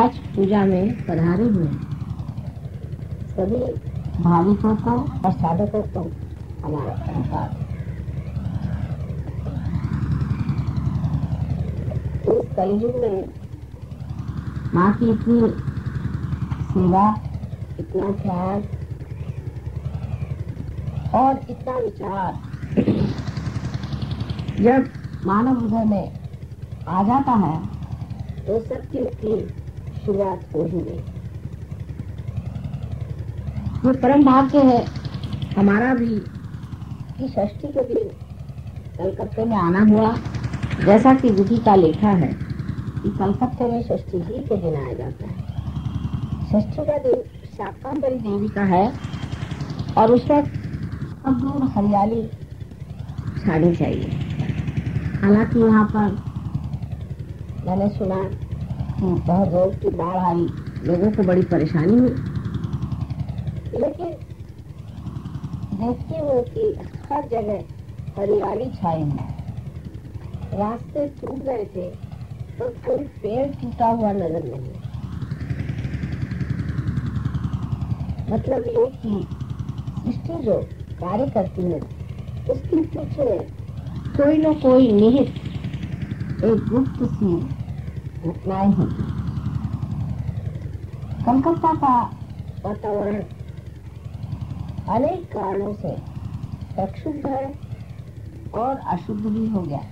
आज पूजा में पधारे हुए। सभी भाविकों को और साधकों को हमारा धन्यवाद इस कलयुग में माँ की इतनी सेवा, इतना ख्याल और इतना विचार जब मानव हृदय में आ जाता है तो सत्य की शुरुआत हो ही गई ये परम भाग्य है हमारा भी। कि षष्ठी के दिन कलकत्ते में आना हुआ जैसा कि विधि का लेखा है। कि कलकत्ते में षष्ठी ही के दिन आया जाता है। षष्ठी का दिन शाकांबरी देवी का है और उस वक्त सब हरियाली छानी चाहिए। हालाँकि यहाँ पर मैंने सुना कि बहुत ज़ोर की बाढ़ आई। लोगों को बड़ी परेशानी हुई। लेकिन देखती हूँ कि हर जगह हरियाली छाई है। रास्ते टूट गए थे तो कोई पेड़ टूटा हुआ नज़र नहीं मतलब ये कि सृष्टि जो कार्य करती है, उसके पीछे कोई न कोई निहित, एक गुप्त सी घटनाएँ होती कलकत्ता का वातावरण अनेक कारणों से प्रक्षुब्ध है और अशुद्ध भी हो गया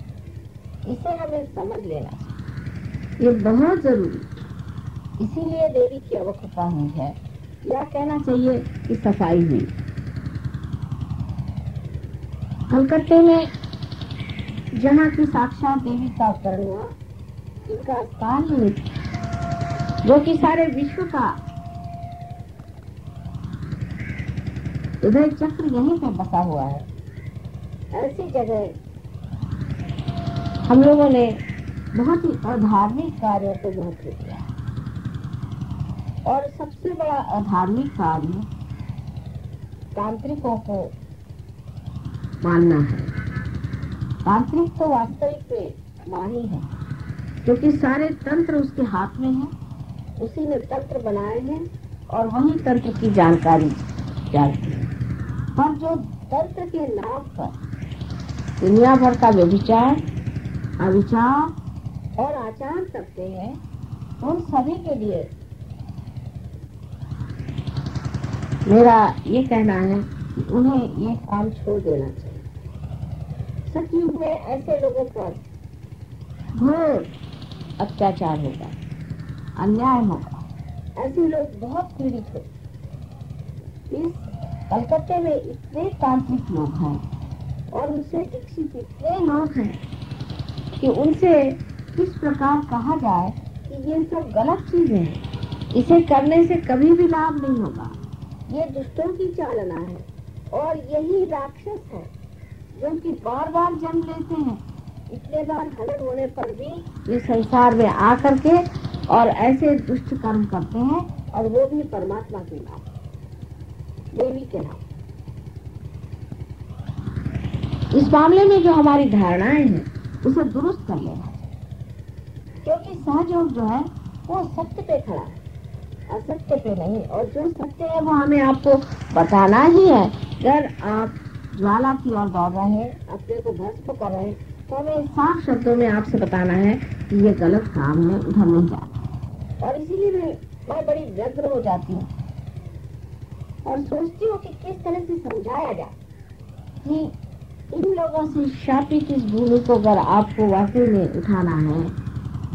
इसे हमें समझ लेना चाहिए। ये बहुत ज़रूरी इसीलिए देवी की अवकृपा हुई है। या कहना चाहिए कि सफ़ाई हुई। कलकत्ते में जहाँ की साक्षात देवी का अवतरण हुआ इनका स्थान जो कि सारे विश्व का उदय चक्र यहीं पे बसा हुआ है। ऐसी जगह हम लोगों ने बहुत ही अधार्मिक कार्यों को महत्व दिया और सबसे बड़ा अधार्मिक कार्य तांत्रिकों को मानना है। तांत्रिक तो वास्तविक में माँ ही है। क्योंकि सारे तंत्र उसके हाथ में है। उसी ने तंत्र बनाए हैं और वही तंत्र की जानकारी जानती है। पर जो तंत्र के नाम पर दुनिया भर का व्यभिचार, अविचार और आचार करते हैं, उन सभी के लिए मेरा ये कहना है कि उन्हें ये काम छोड़ देना चाहिए। सचयुग में ऐसे लोगों पर घोर अत्याचार होगा अन्याय होगा ऐसे लोग बहुत पीड़ित हो। इस कलकत्ते में इतने तांत्रिक लोग हैं और उनसे दीक्षित इतने लोग हैं कि उनसे किस प्रकार कहा जाए कि ये सब गलत चीज़ें हैं। इसे करने से कभी भी लाभ नहीं होगा। ये दुष्टों की चालना है और यही राक्षस है जो कि बार बार जन्म लेते हैं। इतने बार हरण होने पर भी ये संसार में आ करके और ऐसे दुष्ट कर्म करते हैं और वो भी परमात्मा के नाम, देवी के नाम। इस मामले में जो हमारी धारणाएँ हैं, उसे दुरुस्त कर लेना क्योंकि सहयोग जो है, वो सत्य पे खड़ा है असत्य पे नहीं, और जो सत्य है, वो हमें आपको बताना ही है। अगर आप ज्वाला की ओर दौड़ रहे हैं, अपने को भस्म कर रहे हैं हमें साफ़ शब्दों में आपसे बताना है कि ये गलत काम है, उधर नहीं जाना। और इसीलिए मैं मैं बड़ी व्यग्र हो जाती हूँ। और सोचती हूँ कि किस तरह से समझाया जाए कि इन लोगों से शापित इस भूमि को अगर आपको वाकई में उठाना है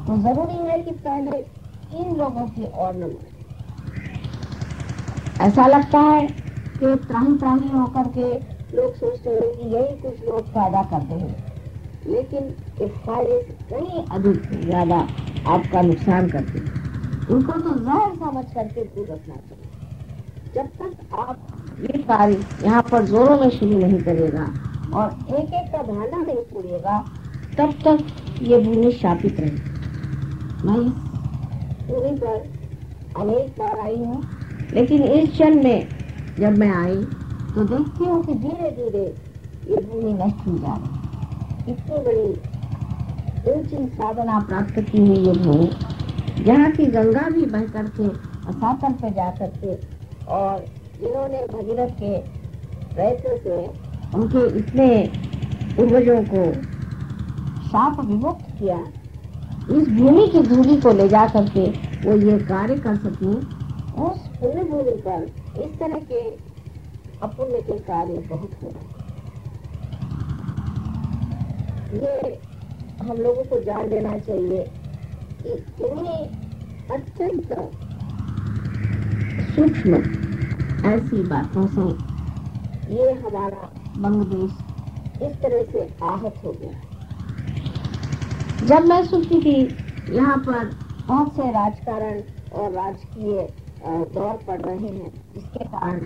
तो ज़रूरी है कि पहले इन लोगों की और न ऐसा लगता है कि त्राही त्राही होकर के लोग सोचते हैं कि यही कुछ लोग फ़ायदा करते हैं। लेकिन इस फ़ायदे से कहीं अधिक ज़्यादा आपका नुकसान करते हैं। उनको तो जहर समझ करके दूर रखना चाहिए। जब तक आप ये कार्य यहाँ पर जोरों में शुरू नहीं करेगा और एक एक का भांडा नहीं पूरेगा, तब तक ये भूमि शापित रहेगी। मैं भूमि पर अनेक बार आई हूँ, लेकिन इस क्षण में जब मैं आई तो देखती हूँ कि धीरे धीरे ये भूमि नष्ट हो जा रही है। इतनी बड़ी ऊँची साधना प्राप्त की हुई ये भूमि जहाँ की गंगा भी बह करके असातल पे जा करके और जिन्होंने भगीरथ के प्रयत्न से उनके इतने पूर्वजों को शाप विमुक्त किया। इस भूमि की धूली को ले जा करके वो ये कार्य कर सके, उस पुण्य भूमि पर इस तरह के अपुण्य के कार्य बहुत हो। रहे ये हम लोगों को जान लेना चाहिए। कि अत्यंत सूक्ष्म ऐसी बातों से ये हमारा बंग देश इस तरह से आहत हो गया। जब मैं सुनती थी यहाँ पर बहुत से राजकारण और राजकीय दौर पड़ रहे हैं, जिसके कारण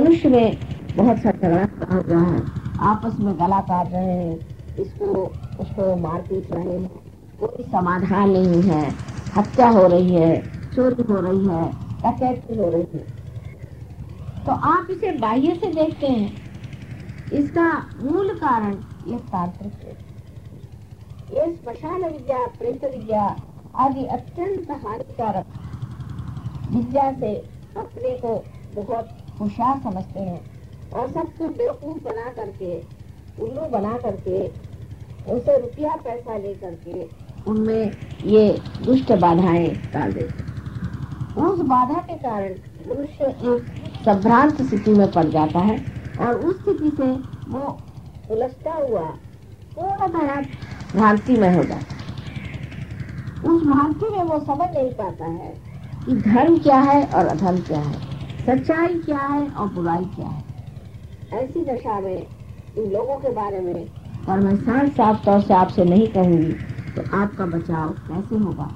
मनुष्य में बहुत सा पड़ा हुआ है। आपस में गला काट रहे हैं इसको उसको मार पीट रहे हैं। कोई समाधान नहीं है। हत्या हो रही है, चोरी हो रही है, डकैती हो रही है। तो आप इसे बाह्य से देखते हैं। इसका मूल कारण ये तांत्रिक है। ये स्मशान विद्या, प्रेत विद्या आदि अत्यंत हानिकारक विद्या से अपने को बहुत होशियार समझते हैं और सबको बेवकूफ़ बना करके, उल्लू बना करके उनसे रुपया पैसा ले करके उनमें ये दुष्ट बाधाएँ डाल देते उस बाधा के कारण मनुष्य एक संभ्रांत स्थिति में पड़ जाता है और उस स्थिति से वो उलझता हुआ पूर्णतः भ्रांति में हो जाता है। उस भ्रांति में वो समझ नहीं पाता है कि धर्म क्या है और अधर्म क्या है, सच्चाई क्या है और बुराई क्या है। ऐसी दशा में इन लोगों के बारे में और मैं साफ़ साफ़ तौर से आपसे नहीं कहूँगी तो आपका बचाव कैसे होगा।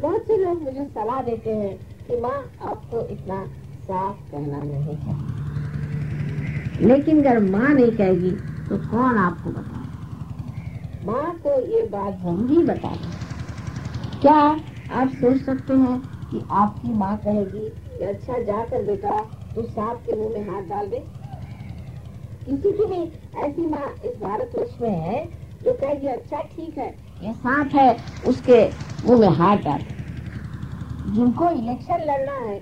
बहुत से लोग मुझे सलाह देते हैं कि माँ आपको इतना साफ़ कहना नहीं चाहिए। लेकिन अगर माँ नहीं कहेगी तो कौन आपको बताए माँ को ये बात ज़रूरी बता दें। क्या आप सोच सकते हैं कि आपकी माँ कहेगी कि अच्छा जाकर बेटा तू सांप के मुँह में हाथ डाल दे। किसी की भी ऐसी माँ इस भारतवर्ष में है जो कहेगी अच्छा ठीक है, ये सांप है, उसके मुँह में हाथ डाल। जिनको इलेक्शन लड़ना है,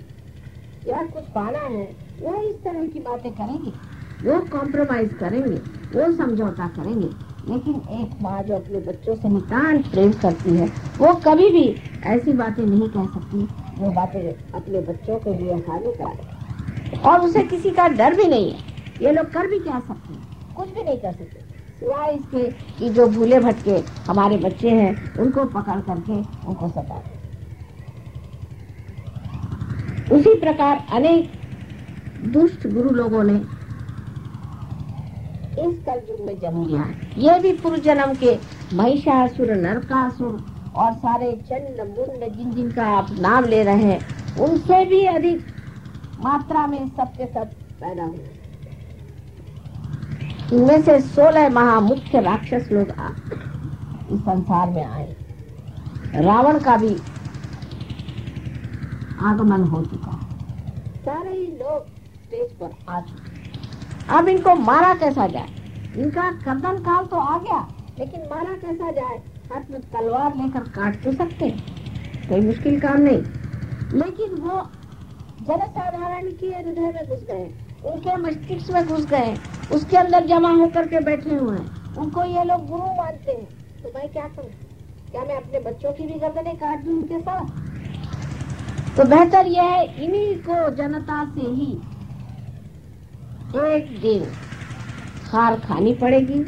या कुछ पाना है, वो इस तरह की बातें करेंगे। वो कॉम्प्रोमाइज करेंगे, वो समझौता करेंगे। लेकिन एक माँ जो अपने बच्चों से नितान्त प्रेम करती है, वो कभी भी ऐसी बातें नहीं कह सकती जो बातें अपने बच्चों के लिए हानिकारक और उसे किसी का डर भी नहीं है। ये लोग कर भी क्या सकते हैं? कुछ भी नहीं कर सकते। सिवाय इसके कि जो भूले भटके हमारे बच्चे हैं, उनको पकड़ करके उनको सता उसी प्रकार अनेक दुष्ट गुरु लोगों ने इस कलयुग में जन्म लिया। ये भी पूर्व जन्म के महिषासुर, नरकासुर और सारे चंड मुंड जिन जिन का आप नाम ले रहे हैं, उनसे भी अधिक मात्रा में सबके सब पैदा हुए इनमें से सोलह महामुख्य राक्षस लोग इस संसार में आए। रावण का भी आगमन हो चुका सारे ही लोग स्टेज पर आ चुके अब इनको मारा कैसा जाए? इनका कर्दन काल तो आ गया, लेकिन मारा कैसा जाए? हाथ में तलवार लेकर काट तो सकते कोई मुश्किल काम नहीं। लेकिन वो जनसाधारण के हृदय में घुस गए। उनके मस्तिष्क में घुस गए। उसके अंदर जमा होकर के बैठे हुए हैं। उनको ये लोग गुरु मानते हैं। तो मैं क्या करूँ? क्या मैं अपने बच्चों की भी गर्दनें काट दूँ उनके साथ? तो बेहतर यह है, इन्हीं को जनता से ही एक दिन हार खानी पड़ेगी।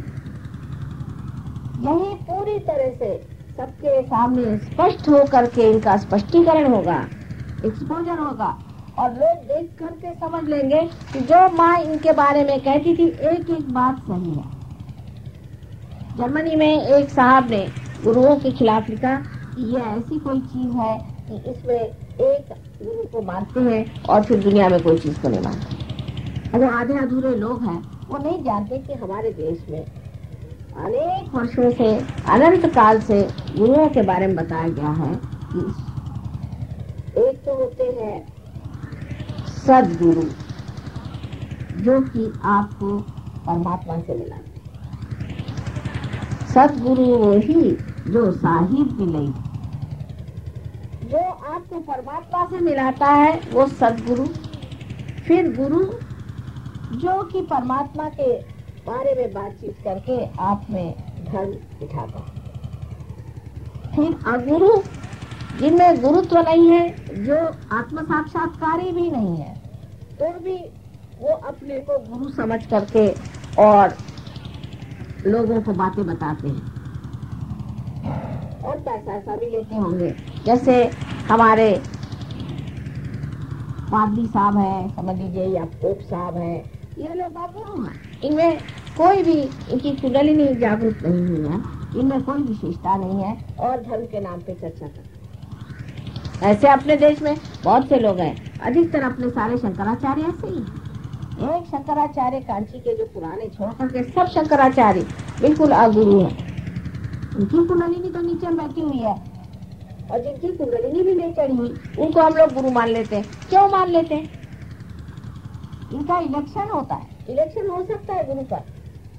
यही पूरी तरह से सबके सामने स्पष्ट होकर के इनका स्पष्टीकरण होगा एक्सपोजर होगा। और लोग देख करके समझ लेंगे कि जो माँ इनके बारे में कहती थी, एक एक बात सही है। जर्मनी में एक साहब ने गुरुओं के खिलाफ लिखा कि ये ऐसी कोई चीज़ है कि इसमें एक गुरु को मानते हैं और फिर दुनिया में कोई चीज़ को नहीं मानते। अगर आधे अधूरे लोग हैं, वो नहीं जानते कि हमारे देश में अनेक वर्षों से, अनंत काल से गुरुओं के बारे में बताया गया है कि एक तो होते हैं सदगुरु जो कि आपको परमात्मा से मिला। सदगुरु वही जो साहिब मिले जो आपको परमात्मा से मिलाता है, वो सदगुरु। फिर गुरु, जो कि परमात्मा के बारे में बातचीत करके आप में धर्म बिठाता फिर अगुरु, जिनमें गुरुत्व नहीं है, जो आत्म साक्षात्कार भी नहीं है तो भी वो अपने को गुरु समझ करके और लोगों को बातें बताते हैं। और पैसा ऐसा भी लेते होंगे। जैसे हमारे पादरी साहब है, समझ लीजिए, या पोप साहब है, ये लोग हैं। इनमें कोई भी, इनकी कुंडलिनी जागरूक नहीं हुई है। इनमें कोई विशेषता नहीं है और धर्म के नाम पे चर्चा करते ऐसे अपने देश में बहुत से लोग हैं। अधिकतर अपने सारे शंकराचार्य ऐसे ही एक शंकराचार्य कांची के जो पुराने छोड़ करके सब शंकराचार्य, बिल्कुल अगुरु है। उनकी कुंडलिनी तो नीचे बैठी हुई है और जिनकी कुंडलिनी भी नहीं चढ़ी हुई उनको हम लोग गुरु मान लेते हैं। क्यों मान लेते हैं? इनका इलेक्शन होता है। इलेक्शन हो सकता है गुरु का।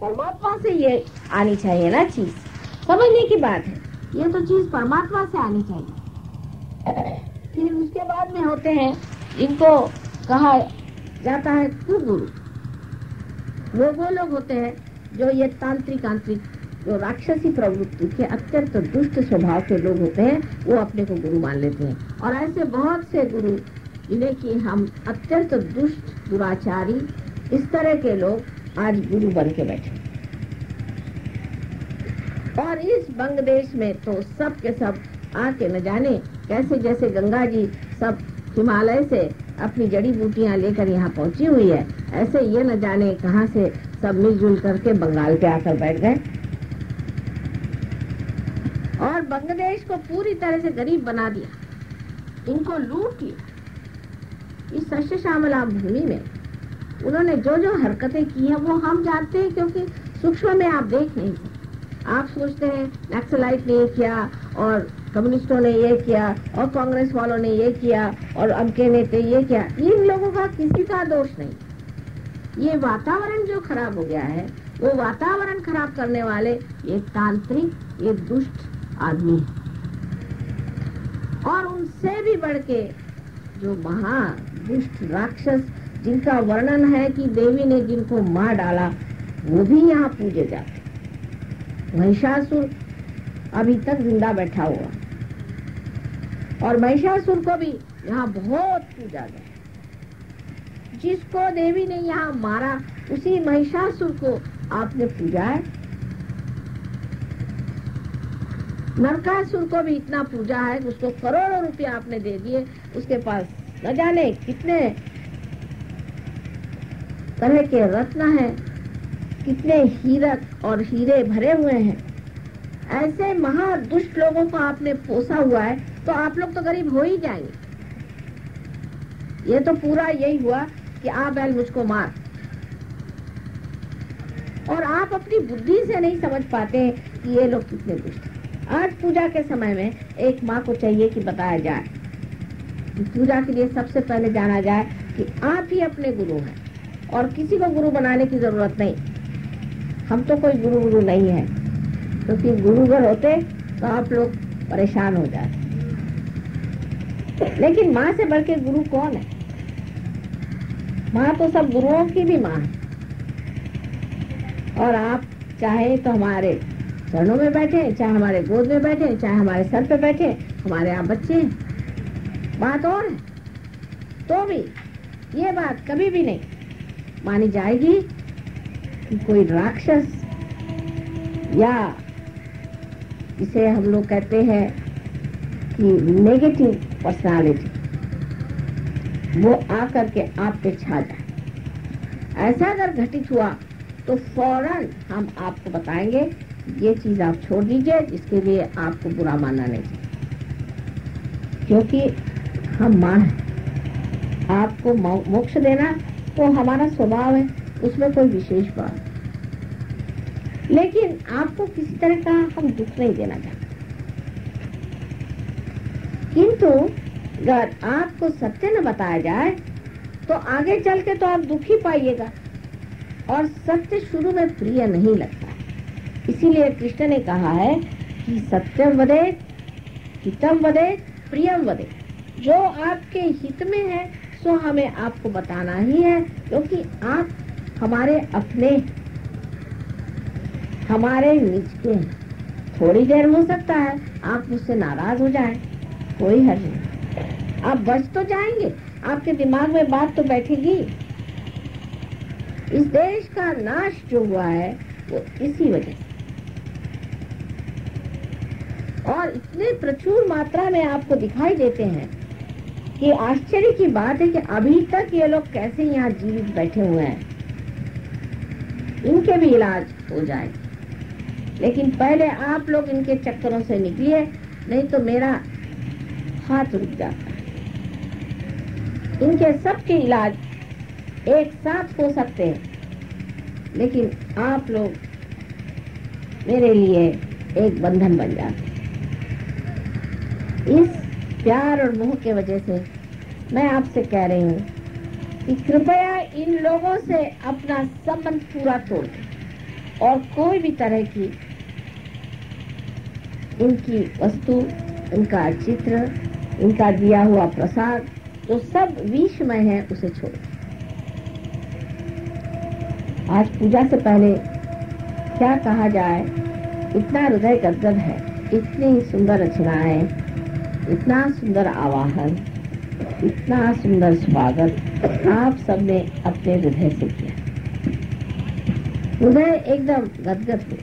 परमात्मा से ये आनी चाहिए ना चीज़। समझने की बात है। ये तो चीज़ परमात्मा से आनी चाहिए। फिर उसके बाद में होते हैं, इनको कहा जाता है कुगुरु वो वो लोग होते हैं जो ये तांत्रिक, आंतरिक, जो राक्षसी प्रवृत्ति के अत्यंत तो दुष्ट स्वभाव के लोग होते हैं, वो अपने को गुरु मान लेते हैं। और ऐसे बहुत से गुरु, जिन्हें कि हम अत्यंत तो दुष्ट, दुराचारी, इस तरह के लोग आज गुरु बन के बैठे और इस बंग देश में तो सब के सब आके न जाने कैसे जैसे गंगा जी सब हिमालय से अपनी जड़ी बूटियाँ लेकर यहाँ पहुँची हुई है, ऐसे ये न जाने कहाँ से सब मिलजुल करके बंगाल पे आकर बैठ गए। और बांग्लादेश को पूरी तरह से गरीब बना दिया। इनको लूट लिया। इस सस्य श्यामला भूमि में उन्होंने जो जो हरकतें की है, वो हम जानते हैं, क्योंकि सूक्ष्म में आप देख नहीं आप सोचते हैं नक्सलाइट ने किया और कम्युनिस्टों ने ये किया और कांग्रेस वालों ने ये किया और अमके नेते ये किया। इन लोगों का किसी का दोष नहीं। ये वातावरण जो खराब हो गया है, वो वातावरण खराब करने वाले ये तांत्रिक, ये दुष्ट आदमी और उनसे भी बढ़ के जो महा दुष्ट राक्षस जिनका वर्णन है कि देवी ने जिनको मार डाला, वो भी यहाँ पूजे जाते महिषासुर अभी तक ज़िंदा बैठा हुआ और महिषासुर को भी यहाँ बहुत पूजा गया। जिसको देवी ने यहाँ मारा, उसी महिषासुर को आपने पूजा है नरकासुर को भी इतना पूजा है, उसको करोड़ों रुपया आपने दे दिए, उसके पास न जाने कितने तरह के रत्न हैं, कितने हीरक और हीरे भरे हुए हैं। ऐसे महादुष्ट लोगों को आपने पोसा हुआ है तो आप लोग तो गरीब हो ही जाएँगे। ये तो पूरा यही हुआ कि आ बैल मुझको मार। और आप अपनी बुद्धि से नहीं समझ पाते कि ये लोग कितने दुष्ट आज पूजा के समय में एक माँ को चाहिए कि बताया जाए। पूजा के लिए सबसे पहले जाना जाए कि आप ही अपने गुरु हैं और किसी को गुरु बनाने की ज़रूरत नहीं। हम तो कोई गुरु गुरु नहीं है। क्योंकि तो गुरु अगर होते तो आप लोग परेशान हो जाते। लेकिन माँ से बढ़ के गुरु कौन है? माँ तो सब गुरुओं की भी माँ है। और आप चाहे तो हमारे चरणों में बैठे, चाहे हमारे गोद में बैठे, चाहे हमारे सर पे बैठे, हमारे यहाँ बच्चे हैं। बात और है। तो भी ये बात कभी भी नहीं। मानी जाएगी कि कोई राक्षस या इसे हम लोग कहते हैं कि नेगेटिव पर्सनालिटी वो आकर के आप पे छा जाए। ऐसा अगर घटित हुआ तो फ़ौरन हम आपको बताएँगे, ये चीज़ आप छोड़ दीजिए, जिसके लिए आपको बुरा मानना नहीं चाहिए। क्योंकि हम माँ हैं। आपको मोक्ष देना तो हमारा स्वभाव है, उसमें कोई विशेष बात लेकिन आपको किसी तरह का हम दुख नहीं देना चाहते। किंतु अगर आपको सत्य न बताया जाए तो आगे चल के तो आप दुखी पाइएगा। और सत्य शुरू में प्रिय नहीं लगता। इसीलिए कृष्ण ने कहा है कि सत्यम वदे हितम वदे प्रियम वदे। जो आपके हित में है सो हमें आपको बताना ही है क्योंकि आप हमारे अपने हमारे निज के थोड़ी देर हो सकता है आप मुझसे नाराज़ हो जाएँ, कोई हर्ज नहीं। आप बच तो जाएँगे। आपके दिमाग में बात तो बैठेगी। इस देश का नाश जो हुआ है, वो इसी वजह और इतने प्रचुर मात्रा में आपको दिखाई देते हैं कि आश्चर्य की बात है कि अभी तक ये लोग कैसे यहाँ जीवित बैठे हुए हैं। इनके भी इलाज हो जाए लेकिन पहले आप लोग इनके चक्करों से निकलिए, नहीं तो मेरा हाथ रुक जाता है इनके सबके इलाज एक साथ हो सकते हैं, लेकिन आप लोग मेरे लिए एक बंधन बन जाते इस प्यार और मोह के वजह से मैं आपसे कह रही हूँ कि कृपया इन लोगों से अपना संबंध पूरा तोड़ और कोई भी तरह की इनकी वस्तु, इनका चित्र इनका दिया हुआ प्रसाद जो सब विषमय है उसे छोड़। आज पूजा से पहले क्या कहा जाए, इतना हृदय गदगद है, इतनी सुंदर रचनाएँ, इतना सुंदर आवाहन, इतना सुंदर स्वागत, आप सबने अपने हृदय से किया। हृदय एकदम गदगद हुए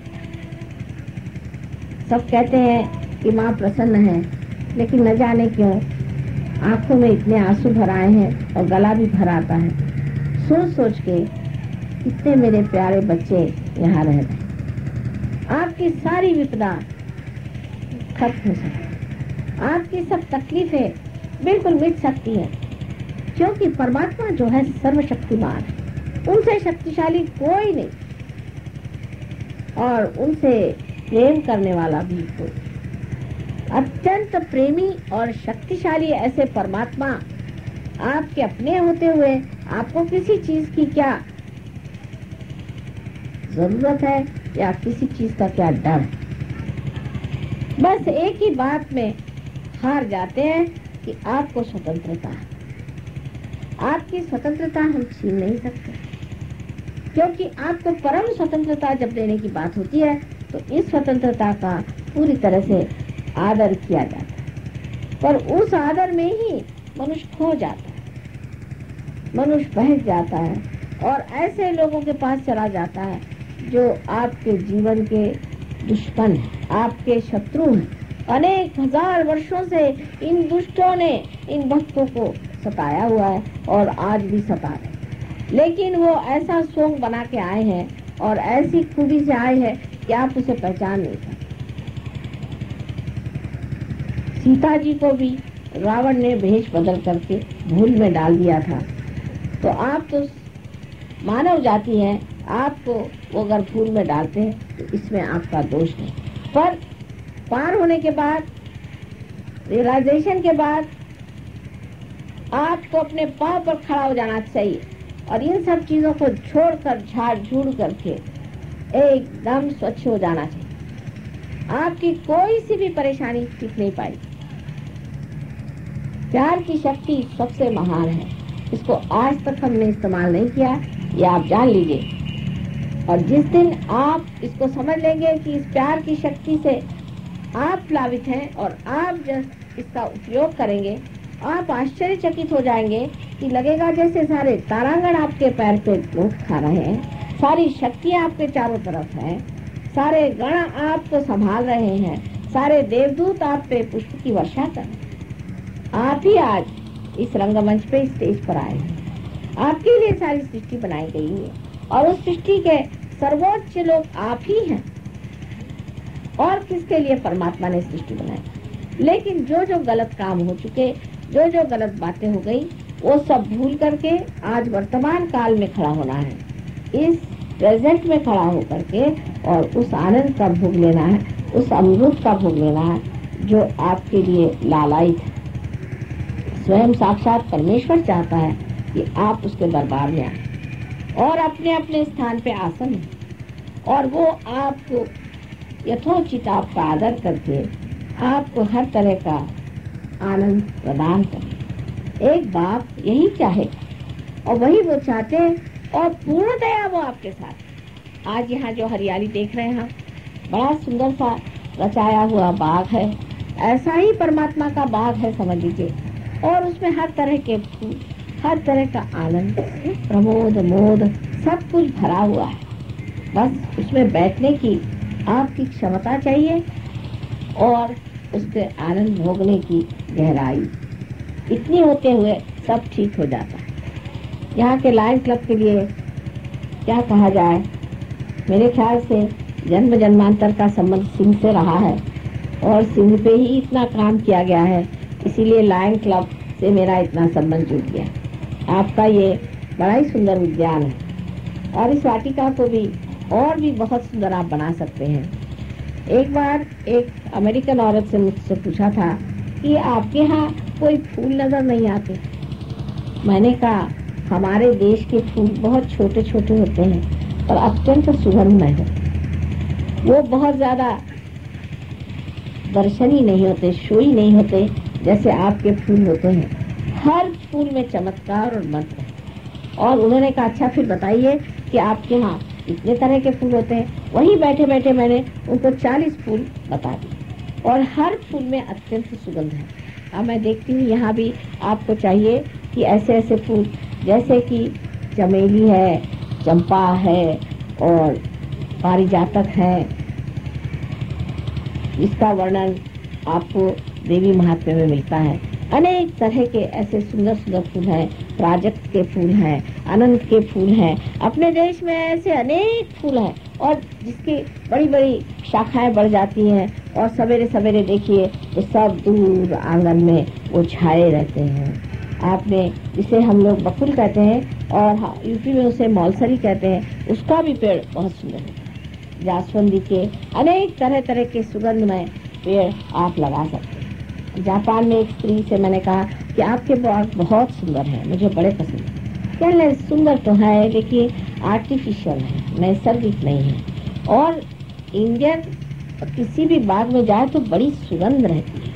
सब कहते हैं कि माँ प्रसन्न है लेकिन न जाने क्यों, आँखों में इतने आँसू भर आए हैं और गला भी भर आता है। सोच सोच के इतने मेरे प्यारे बच्चे यहाँ रह रहे आपकी सारी विपदा खत्म हो सकती आपकी सब तकलीफें बिल्कुल मिट सकती है, क्योंकि परमात्मा जो है सर्वशक्तिमान है उनसे शक्तिशाली कोई नहीं और उनसे प्रेम करने वाला भी कोई अत्यंत प्रेमी और शक्तिशाली ऐसे परमात्मा आपके अपने होते हुए आपको किसी चीज़ की क्या ज़रूरत है या किसी चीज़ का क्या डर? बस एक ही बात में हार जाते हैं कि आपको स्वतंत्रता है। आपकी स्वतंत्रता हम छीन नहीं सकते। क्योंकि आपको परम स्वतंत्रता जब देने की बात होती है तो इस स्वतंत्रता का पूरी तरह से आदर किया जाता है। पर उस आदर में ही मनुष्य खो जाता है। मनुष्य बहक जाता है और ऐसे लोगों के पास चला जाता है जो आपके जीवन के दुश्मन है, आपके शत्रु हैं। अनेक हज़ार वर्षों से इन दुष्टों ने इन भक्तों को सताया हुआ है और आज भी सता रहे लेकिन वो ऐसा सोंग बना के आए हैं और ऐसी खूबी से आए हैं कि आप उसे पहचान नहीं सकते सीता जी को भी रावण ने भेष बदल करके भूल में डाल दिया था। तो आप तो मानव जाति है, आपको वो अगर भूल में डालते हैं तो इसमें आपका दोष नहीं पर पार होने के बाद रियलाइजेशन के बाद आपको अपने पाँव पर खड़ा हो जाना चाहिए और इन सब चीज़ों को छोड़कर, झाड़ झूड़ करके एकदम स्वच्छ हो जाना चाहिए। आपकी कोई सी भी परेशानी ठीक नहीं पाई प्यार की शक्ति सबसे महान है। इसको आज तक हमने इस्तेमाल नहीं किया, ये आप जान लीजिए। और जिस दिन आप इसको समझ लेंगे कि इस प्यार की शक्ति से आप प्लावित हैं और आप जब इसका उपयोग करेंगे, आप आश्चर्यचकित हो जाएँगे कि लगेगा जैसे सारे तारांगण आपके पैर पे लूट खा रहे हैं, सारी शक्तियाँ आपके चारों तरफ़ हैं, सारे गण आपको संभाल रहे हैं, सारे देवदूत आप पे पुष्प की वर्षा कर आप ही आज इस रंगमंच पे स्टेज पर आए हैं। आपके लिए सारी सृष्टि बनाई गई है। और उस सृष्टि के सर्वोच्च लोग आप ही हैं। और किसके लिए परमात्मा ने सृष्टि बनाई? लेकिन जो जो गलत काम हो चुके जो जो गलत बातें हो गई, वो सब भूल करके आज वर्तमान काल में खड़ा होना है। इस प्रेजेंट में खड़ा होकर के और उस आनंद का भोग लेना है, उस अमृत का भोग लेना है, जो आपके लिए लालायित है। स्वयं साक्षात परमेश्वर चाहता है कि आप उसके दरबार में आए और अपने अपने स्थान पे आसन और वो आपको यथोचित आपका आदर करके आपको हर तरह का आनंद प्रदान करे। एक बाप यही चाहे और वही वो चाहते हैं और पूर्णतया वो आपके साथ आज यहाँ जो हरियाली देख रहे हैं बड़ा सुंदर सा रचाया हुआ बाग है। ऐसा ही परमात्मा का बाग है, समझ लीजिए। और उसमें हर तरह के फूल, हर तरह का आनंद, प्रमोद, मोद, सब कुछ भरा हुआ है। बस उसमें बैठने की आपकी क्षमता चाहिए और उसके आनंद भोगने की गहराई। इतनी होते हुए सब ठीक हो जाता है। यहाँ के लाइन क्लब के लिए क्या कहा जाए? मेरे ख्याल से जन्म जन्मांतर का संबंध सिंह से रहा है और सिंह पे ही इतना काम किया गया है इसीलिए लायन क्लब से मेरा इतना संबंध जुट गया। आपका ये बड़ा ही सुंदर उद्यान है। और इस वाटिका को भी, और भी बहुत सुंदर आप बना सकते हैं। एक बार एक अमेरिकन औरत से मुझसे पूछा था कि आपके यहाँ कोई फूल नज़र नहीं आते? मैंने कहा, हमारे देश के फूल बहुत छोटे छोटे होते हैं और अत्यंत सुगंधमय है। वो बहुत ज़्यादा दर्शनी नहीं होते, शोई नहीं होते जैसे आपके फूल होते हैं। हर फूल में चमत्कार और मंत्र है। और उन्होंने कहा अच्छा फिर बताइए कि आपके यहाँ इतने तरह के फूल होते हैं? वहीं बैठे बैठे मैंने उनको चालीस फूल बता दिए। और हर फूल में अत्यंत सुगंध है। अब मैं देखती हूँ, यहाँ भी आपको चाहिए कि ऐसे ऐसे फूल, जैसे कि चमेली है, चंपा है और पारिजातक है। इसका वर्णन आपको देवी महात्म्य में मिलता है। अनेक तरह के ऐसे सुंदर सुंदर फूल हैं। प्राजक्त के फूल हैं अनंत के फूल हैं। अपने देश में ऐसे अनेक फूल हैं और जिसकी बड़ी बड़ी शाखाएँ बढ़ जाती हैं और सवेरे सवेरे देखिए तो सब दूर आँगन में वो छाए रहते हैं। आपने जिसे हम लोग बकुल कहते हैं और हाँ, यूपी में उसे मौलसरी कहते हैं। उसका भी पेड़ बहुत सुंदर है। जासवंदी के अनेक तरह तरह के सुगंधमय पेड़ आप लगा सकते हैं। जापान में एक स्त्री से मैंने कहा कि आपके बाग बहुत सुंदर है, मुझे बड़े पसंद है। कहने सुंदर तो है लेकिन आर्टिफिशियल है, नैसर्गिक नहीं है। और इंडियन किसी भी बाग में जाए तो बड़ी सुगंध रहती है।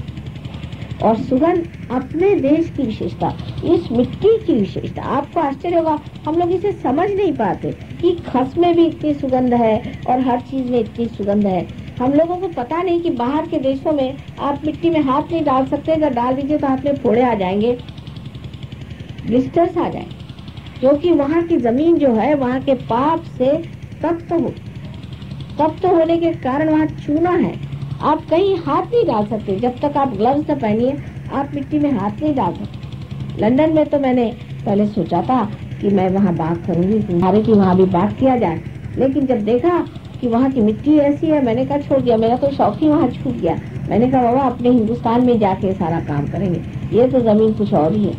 और सुगंध अपने देश की विशेषता, इस मिट्टी की विशेषता। आपको आश्चर्य होगा, हम लोग इसे समझ नहीं पाते कि खस में भी इतनी सुगंध है और हर चीज़ में इतनी सुगंध है। हम लोगों को पता नहीं कि बाहर के देशों में आप मिट्टी में हाथ नहीं डाल सकते, अगर डाल दीजिए तो हाथ में फोड़े आ जाएँगे। ब्लिस्टर्स आ जाएँगे क्योंकि वहाँ की ज़मीन जो है, वहाँ के पाप से तप्त हो। तप्त होने के कारण वहाँ चूना है। आप कहीं हाथ नहीं डाल सकते। जब तक आप ग्लव्स न पहनिए, आप मिट्टी में हाथ नहीं डाल सकते। लंदन में तो मैंने पहले सोचा था कि मैं वहाँ बात करूँगी हमारे की वहाँ भी बात किया जाए। लेकिन जब देखा कि वहाँ की मिट्टी ऐसी है, मैंने कहा, छोड़ दिया, मेरा तो शौक ही वहाँ छूट गया। मैंने कहा, बाबा, अपने हिंदुस्तान में जाके सारा काम करेंगे, ये तो ज़मीन कुछ और ही है।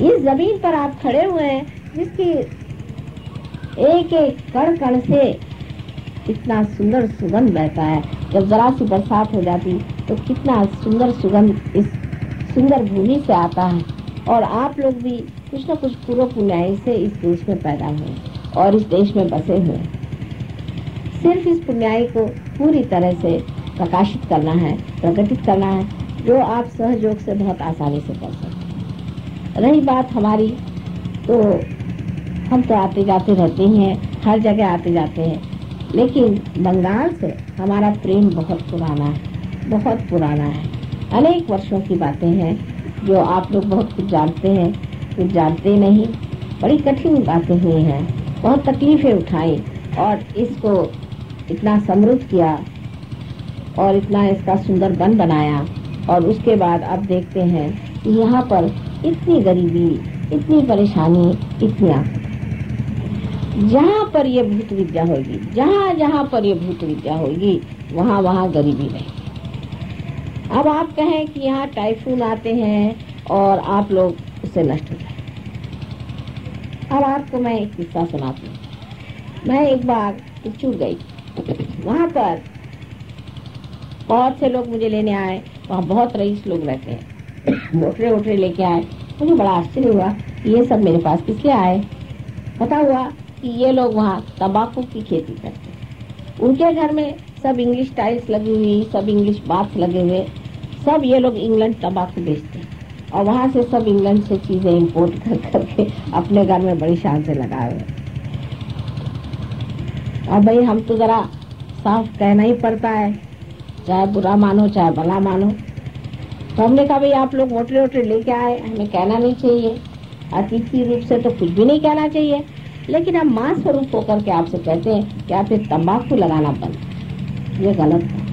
इस ज़मीन पर आप खड़े हुए हैं, जिसकी एक एक कण कण से इतना सुंदर सुगंध बहता है। जब जरा सी बरसात हो जाती तो कितना सुंदर सुगंध इस सुंदर भूमि से आता है। और आप लोग भी कुछ ना कुछ पूर्व पुण्याई से इस देश में पैदा हुए और इस देश में बसे हुए सिर्फ़ इस पुण्याई को पूरी तरह से प्रकाशित करना है, प्रकटित करना है, जो आप सहयोग से बहुत आसानी से कर सकते। रही बात हमारी तो हम तो आते जाते रहते ही हैं, हर जगह आते जाते हैं। लेकिन बंगाल से हमारा प्रेम बहुत पुराना है, बहुत पुराना है। अनेक वर्षों की बातें हैं, जो आप लोग बहुत कुछ जानते हैं, कुछ जानते नहीं, बड़ी कठिन बातें हुई हैं। बहुत तकलीफें उठाई और इसको इतना समृद्ध किया और इतना इसका सुंदर बन बनाया। और उसके बाद अब देखते हैं कि यहाँ पर इतनी गरीबी, इतनी परेशानी, इतनी आफत। जहाँ पर ये भूत विद्या होगी, जहाँ जहाँ पर ये भूत विद्या होगी, वहाँ वहाँ गरीबी रहेगी अब आप कहें कि यहाँ टाइफून आते हैं और आप लोग उससे नष्ट हो जाए अब आपको मैं एक किस्सा सुनाती हूँ। मैं एक बार चुप गई वहाँ पर बहुत से लोग मुझे लेने आए। वहाँ बहुत रईस लोग रहते हैं। मोटरे वोटरे लेके आए। मुझे बड़ा आश्चर्य हुआ ये सब मेरे पास किस लिए आए? पता हुआ कि ये लोग वहाँ तंबाकू की खेती करते हैं। उनके घर में सब इंग्लिश टाइल्स लगी हुई, सब इंग्लिश बाथ लगे हुए, सब ये लोग इंग्लैंड तंबाकू बेचते हैं। और वहाँ से सब इंग्लैंड से चीज़ें इंपोर्ट कर करके अपने घर में बड़ी शान से लगाए हुए और भाई, हम तो जरा साफ़ कहना ही पड़ता है। चाहे बुरा मानो, चाहे भला मानो। तो हमने कहा, भाई, आप लोग मोटे मोटे लेके आए, हमें कहना नहीं चाहिए। अतिथि रूप से तो कुछ भी नहीं कहना चाहिए। लेकिन हम माँ स्वरूप होकर के आपसे कहते हैं कि आप ये तम्बाकू लगाना बंद। ये गलत है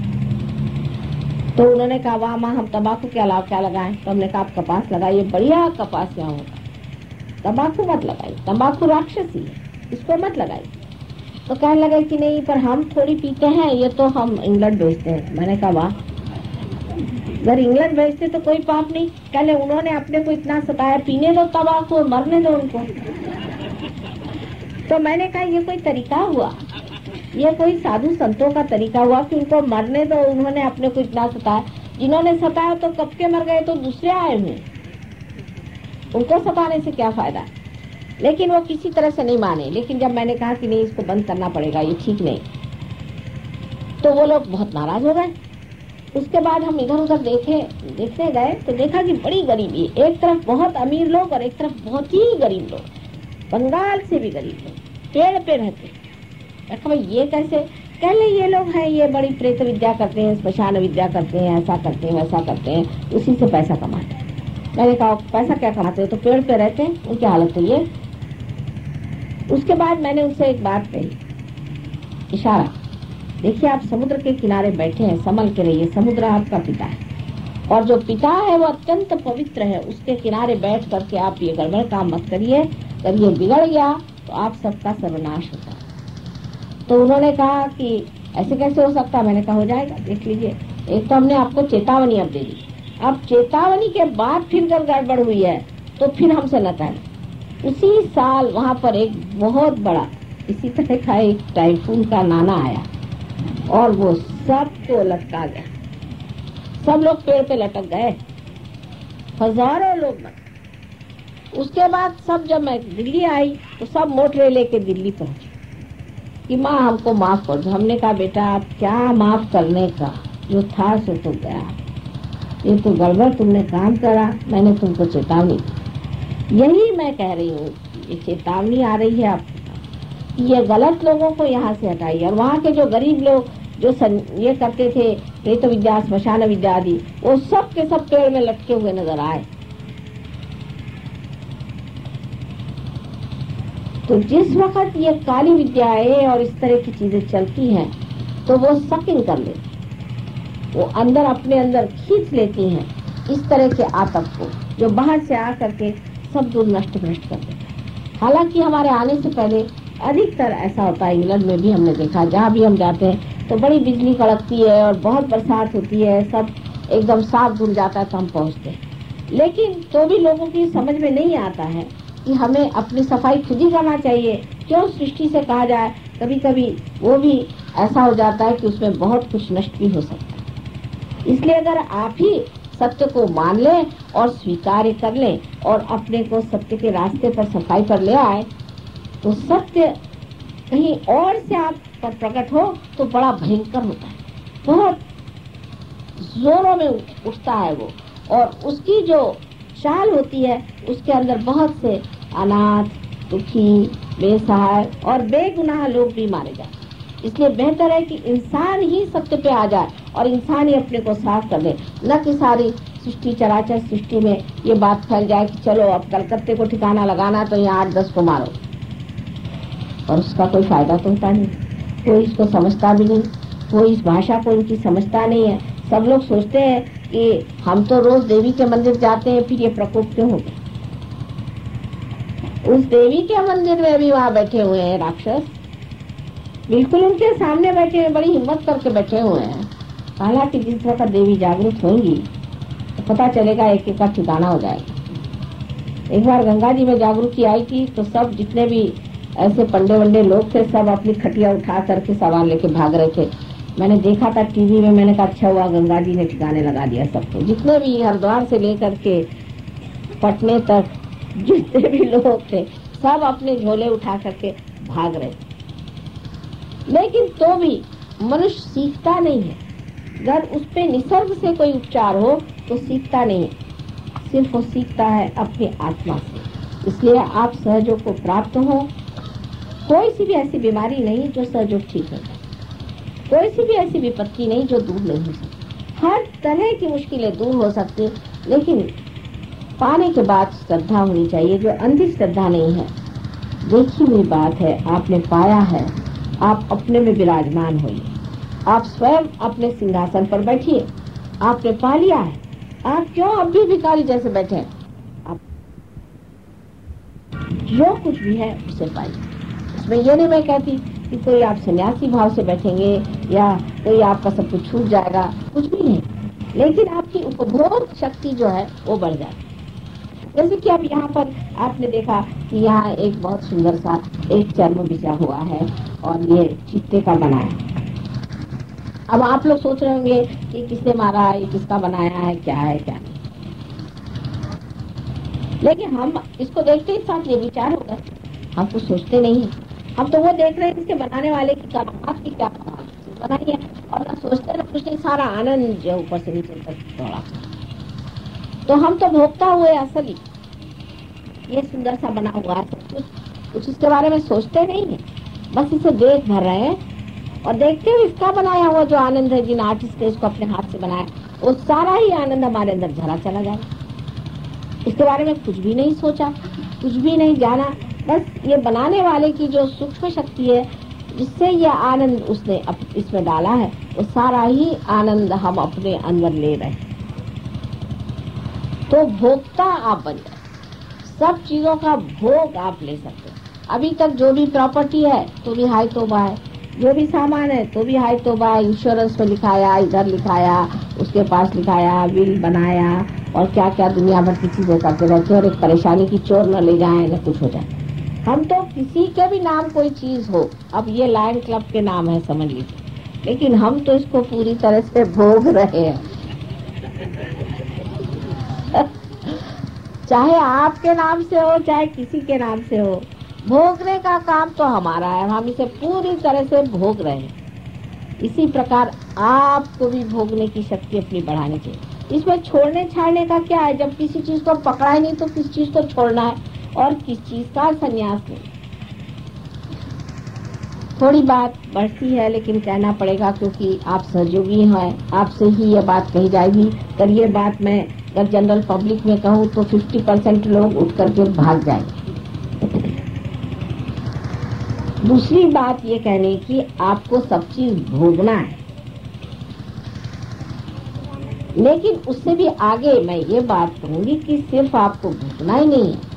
तो उन्होंने कहा, वाह, माँ, हम तम्बाकू के अलावा क्या लगाएँ? तो हमने कहा, आप कपास लगाइए, बढ़िया कपास यहाँ होगा। तम्बाकू मत लगाइए। तंबाकू राक्षसी है, इसको मत लगाइए। तो कहने लगे कि नहीं, पर हम थोड़ी पीते हैं, ये तो हम इंग्लैंड भेजते हैं। मैंने कहा, वाह, अगर इंग्लैंड भेजते तो कोई पाप नहीं। कहले उन्होंने अपने को इतना सताया, पीने दो तबाह को मरने दो उनको। तो मैंने कहा, ये कोई तरीका हुआ? ये कोई साधु संतों का तरीका हुआ कि उनको मरने दो, उन्होंने अपने को इतना सताया? जिन्होंने सताया तो कब के मर गए? तो दूसरे आए हुए उनको सताने से क्या फ़ायदा? लेकिन वो किसी तरह से नहीं माने। लेकिन जब मैंने कहा कि नहीं, इसको बंद करना पड़ेगा, ये ठीक नहीं तो वो लोग बहुत नाराज़ हो गए। उसके बाद हम इधर उधर देखे, देखने गए तो देखा कि बड़ी गरीबी एक तरफ़ बहुत अमीर लोग और एक तरफ़ बहुत ही गरीब लोग। बंगाल से भी गरीब लोग। पेड़ पे रहते। रखा भाई, ये कैसे? कह ले ये लोग हैं, ये बड़ी प्रेत विद्या करते हैं, स्मशान विद्या करते हैं, ऐसा करते हैं, वैसा करते हैं, उसी से पैसा कमाते हैं। मैंने कहा, पैसा क्या कमाते हो? तो पेड़ पे रहते हैं, उनकी हालत तो ये उसके बाद मैंने उनसे एक बात कही। इशारा, देखिए आप समुद्र के किनारे बैठे हैं, संभल के रहिए, समुद्र आपका पिता है। और जो पिता है, वो अत्यंत पवित्र है। उसके किनारे बैठ करके आप ये गड़बड़ काम मत करिए। अगर ये बिगड़ गया तो आप सबका सर्वनाश होता है। तो उन्होंने कहा कि ऐसे कैसे हो सकता मैंने कहा, हो जाएगा, देख लीजिए। एक तो हमने आपको चेतावनी अब दे दी। अब चेतावनी के बाद फिर जब गड़बड़ हुई है तो फिर हमसे न कहना उसी साल वहाँ पर एक बहुत बड़ा, इसी तरह का एक टाइफून का नाना आया और वो सबको लटका गया। सब लोग पेड़ पे लटक गए। हज़ारों लोग मर। उसके बाद सब जब मैं दिल्ली आई तो सब मोटरे लेके दिल्ली पहुँचे कि माँ, हमको माफ़ कर दो। हमने कहा, बेटा, आप क्या माफ़ करने का? जो था सो तो गया। ये तो गड़बड़ तुमने काम करा। मैंने तुमको चेतावनी दी। यही मैं कह रही हूँ ये चेतावनी आ रही है आप ये गलत लोगों को यहाँ से हटाइए। और वहाँ के जो गरीब लोग जो सं, ये करते थे प्रेत विद्या स्मशान विद्या आदि वो सब के सब पेड़ में लटके हुए नज़र आए। तो जिस वक्त ये काली विद्याएँ और इस तरह की चीज़ें चलती हैं तो वो सकिंग कर लेती वो अंदर अपने अंदर खींच लेती हैं इस तरह के आतंक को जो बाहर से आ करके सब दूर नष्ट भ्रष्ट कर देते हालाँकि हमारे आने से पहले अधिकतर ऐसा होता है, इंग्लैंड में भी हमने देखा, जहाँ भी हम जाते हैं तो बड़ी बिजली कड़कती है और बहुत बरसात होती है, सब एकदम साफ़ धुल जाता है तो हम पहुँचते हैं। लेकिन तो भी लोगों की समझ में नहीं आता है कि हमें अपनी सफ़ाई खुद ही करना चाहिए, क्यों सृष्टि से कहा जाए कभी कभी वो भी ऐसा हो जाता है कि उसमें बहुत कुछ नष्ट भी हो सकता है। इसलिए अगर आप ही सत्य को मान लें और स्वीकार कर ले और अपने को सत्य के रास्ते पर सफ़ाई पर ले आए तो सत्य कहीं और से आप पर प्रकट हो तो बड़ा भयंकर होता है। बहुत जोरों में उठता है वो। और उसकी जो चाल होती है, उसके अंदर बहुत से अनाथ, दुखी, बेसहाय और बेगुनाह लोग भी मारे जाए इसलिए बेहतर है कि इंसान ही सत्य पे आ जाए और इंसान ही अपने को साफ़ कर दे। न कि सारी सृष्टि, चराचर सृष्टि में ये बात फैल जाए कि चलो अब कलकत्ते को ठिकाना लगाना तो यहाँ आठ, दस को मारो। और उसका कोई फ़ायदा तो होता नहीं। कोई इसको समझता भी नहीं। कोई इस भाषा को इनकी समझता नहीं है। सब लोग सोचते हैं कि हम तो रोज देवी के मंदिर जाते हैं, फिर ये प्रकोप क्यों हो गया? उस देवी के मंदिर में भी वहाँ बैठे हुए हैं राक्षस। बिल्कुल उनके सामने बैठे हैं बड़ी हिम्मत करके बैठे हुए हैं। हालाँकि जिस वक्त देवी जागरूक होंगी तो पता चलेगा एक एक का ठिकाना हो जाएगा। एक बार गंगा जी में जागरूकी आई थी तो सब जितने भी ऐसे पंडे वंडे लोग थे, सब अपनी खटिया उठा करके सवार लेके भाग रहे थे। मैंने देखा था टीवी में, मैंने कहा अच्छा हुआ, गंगा जी ने ठिकाने लगा दिया सबको। जितने भी हरिद्वार से लेकर के पटने तक, जितने भी लोग थे, सब अपने झोले उठा करके भाग रहे थे। लेकिन तो भी मनुष्य सीखता नहीं है। अगर उस पर निसर्ग से कोई उपचार हो तो सीखता नहीं सिर्फ़ वो सीखता है अपनी आत्मा से। इसलिए आप सहयोग को प्राप्त हो। कोई सी भी ऐसी बीमारी नहीं जो सहयोग ठीक है कोई सी भी ऐसी विपत्ति नहीं जो दूर नहीं हो सकती। हर तरह की मुश्किलें दूर हो सकती लेकिन पाने के बाद श्रद्धा होनी चाहिए, जो अंधी श्रद्धा नहीं है। देखी हुई बात है, आपने पाया है। आप अपने में विराजमान होइए। आप स्वयं अपने सिंहासन पर बैठिए। आपने पा लिया है। आप क्यों अब भी भिखारी जैसे बैठे हैं? आप जो कुछ भी है, उसे पाइए। इसमें ये नहीं मैं कहती कि कोई आप सन्यासी भाव से बैठेंगे या कोई आपका सब कुछ छूट जाएगा, कुछ भी नहीं। लेकिन आपकी उपभोग शक्ति जो है, वो बढ़ जाती जैसे कि अब यहाँ पर, आपने देखा कि यहाँ एक बहुत सुंदर सा एक चर्म बिछा हुआ है और ये चित्ते का बना है। अब आप लोग सोच रहे होंगे कि किसने मारा है, किसका बनाया है, क्या है, क्या नहीं। लेकिन हम इसको देखते ही साथ ये विचार होगा। हम कुछ सोचते नहीं हम तो वो देख रहे हैं इसके बनाने वाले की कमात की क्या बनाई है और ना सोचते ना कुछ सारा आनंद जो ऊपर से नीचे तक दौड़ा। तो हम तो भोगता हुए असली। ये सुंदर सा बना हुआ है सब कुछ। कुछ इसके बारे में सोचते नहीं है। बस इसे देख भर रहे हैं। और देखते हुए इसका बनाया हुआ जो आनंद है, जिन आर्टिस्ट ने इसको अपने हाथ से बनाया, वो सारा ही आनंद हमारे अंदर झरा चला जाए इसके बारे में कुछ भी नहीं सोचा, कुछ भी नहीं जाना। बस ये बनाने वाले की जो सूक्ष्म शक्ति है, जिससे ये आनंद उसने इसमें डाला है, वो सारा ही आनंद हम अपने अंदर ले रहे हैं। तो भोक्ता आप बन जाए। सब चीज़ों का भोग आप ले सकते अभी तक जो भी प्रॉपर्टी है तो भी हाई तोबा है जो भी सामान है तो भी हाई तोबा है इंश्योरेंस में लिखाया, इधर लिखाया, उसके पास लिखाया, बिल बनाया, और क्या क्या दुनिया भर की चीज़ें करते रहते और एक परेशानी की चोर न ले जाए न कुछ हो जाए। हम तो किसी के भी नाम कोई चीज़ हो, अब ये लायन क्लब के नाम है, समझ लीजिए। लेकिन हम तो इसको पूरी तरह से भोग रहे हैं। चाहे आपके नाम से हो, चाहे किसी के नाम से हो, भोगने का काम तो हमारा है। हम इसे पूरी तरह से भोग रहे हैं। इसी प्रकार आपको भी भोगने की शक्ति अपनी बढ़ानी चाहिए। इसमें छोड़ने छाड़ने का क्या है? जब किसी चीज़ को पकड़ा ही नहीं तो किस चीज़ को छोड़ना है? और किस चीज़ का संन्यास नहीं थोड़ी बात बढ़ती है, लेकिन कहना पड़ेगा क्योंकि आप सहयोगी हैं, आपसे ही ये बात कही जाएगी। अगर ये बात मैं अगर जनरल पब्लिक में कहूँ तो 50 परसेंट लोग उठ करके भाग जाएँगे। दूसरी बात ये कहने की, आपको सब चीज़ भोगना है। लेकिन उससे भी आगे मैं ये बात कहूँगी कि सिर्फ़ आपको भोगना ही नहीं है।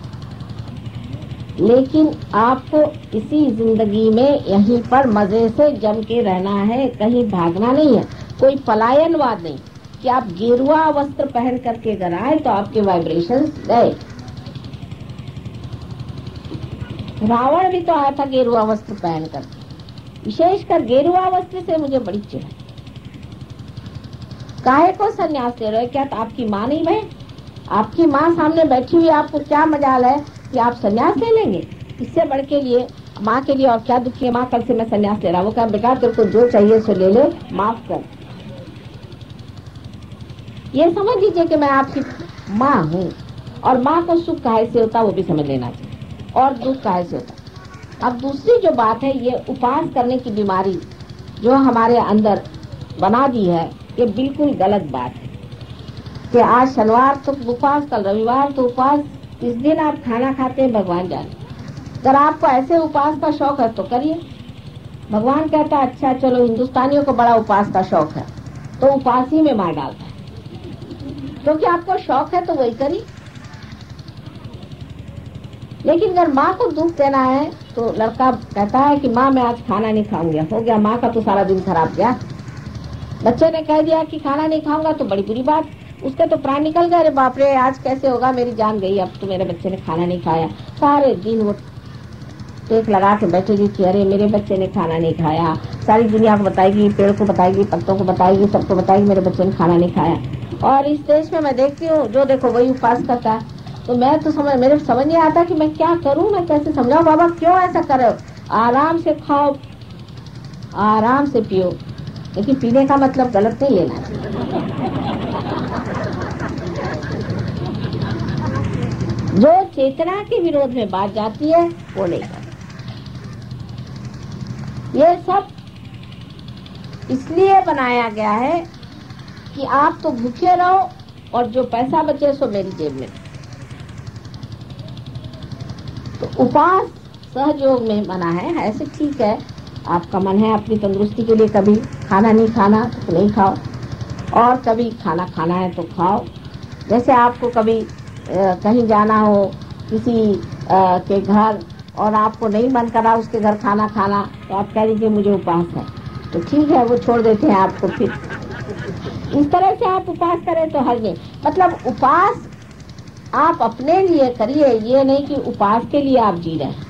लेकिन आपको इसी ज़िंदगी में यहीं पर मज़े से जम के रहना है, कहीं भागना नहीं है, कोई पलायनवाद नहीं। कि आप गेरुआ वस्त्र पहन करके अगर आए तो आपके वाइब्रेशन गए। रावण भी तो आया था गेरुआ वस्त्र पहन कर। विशेषकर गेरुआ वस्त्र से मुझे बड़ी चिड़ काहे को संन्यास दे रहे क्या तो आपकी माँ नहीं बहन? आपकी माँ सामने बैठी हुई, आपको क्या मजाल है? कि आप संन्यास ले लेंगे। इससे बढ़ के लिए, माँ के लिए और क्या दुखी है माँ, कल से मैं संन्यास ले रहा हूँ। वो कहा, बेटा, तेरे को जो चाहिए सो ले ले, माफ़ कर। ये समझ लीजिए कि मैं आपकी माँ हूँ। और माँ को सुख काहे से होता, वो भी समझ लेना चाहिए। और दुख काहे से होता। अब दूसरी जो बात है, ये उपास करने की बीमारी जो हमारे अंदर बना दी है, ये बिल्कुल गलत बात है। कि आज शनिवार तो उपवास कल रविवार तो उपवास इस दिन आप खाना खाते हैं, भगवान जाने अगर आपको ऐसे उपास का शौक है तो करिए। भगवान कहता है अच्छा चलो, हिंदुस्तानियों को बड़ा उपास का शौक है तो उपास ही में मार डालता है। क्योंकि आपको शौक है तो वही करिए। लेकिन अगर माँ को दुख देना है तो लड़का कहता है कि, माँ, मैं आज खाना नहीं खाऊँगा। हो गया, माँ का तो सारा दिन खराब गया। बच्चे ने कह दिया कि, खाना नहीं खाऊँगा तो बड़ी बुरी बात। उसके तो प्राण निकल गया। अरे बाप रे, आज कैसे होगा? मेरी जान गई। अब तो मेरे बच्चे ने खाना नहीं खाया। सारे दिन वो टेक लगा के बैठेगी कि अरे मेरे बच्चे ने खाना नहीं खाया। सारी दुनिया को बताएगी, पेड़ को बताएगी, पत्तों को बताएगी, सबको बताएगी, मेरे बच्चे ने खाना नहीं खाया। और इस देश में मैं देखती हूँ, जो देखो वही उपास करता है। तो मैं तो समझ, मेरे समझ नहीं आता कि मैं क्या करूँ, मैं कैसे समझाऊ? बाबा, क्यों ऐसा करो आराम से खाओ, आराम से पियो। लेकिन पीने का मतलब गलत नहीं लेना जो चेतना के विरोध में बात जाती है, वो नहीं कर ये सब इसलिए बनाया गया है कि आप तो भूखे रहो और जो पैसा बचे सो मेरी जेब में। तो उपास सहयोग में बना है, ऐसे ठीक है। आपका मन है अपनी तंदुरुस्ती के लिए कभी खाना नहीं खाना तो नहीं खाओ। और कभी खाना खाना है तो खाओ। जैसे आपको कभी कहीं जाना हो, किसी के घर, और आपको नहीं मन करा उसके घर खाना खाना तो आप कह दीजिए मुझे उपास है। तो ठीक है, वो छोड़ देते हैं आपको फिर। इस तरह से आप उपास करें तो हर नहीं मतलब उपास आप अपने लिए करिए, ये नहीं कि उपास के लिए आप जी रहे हैं।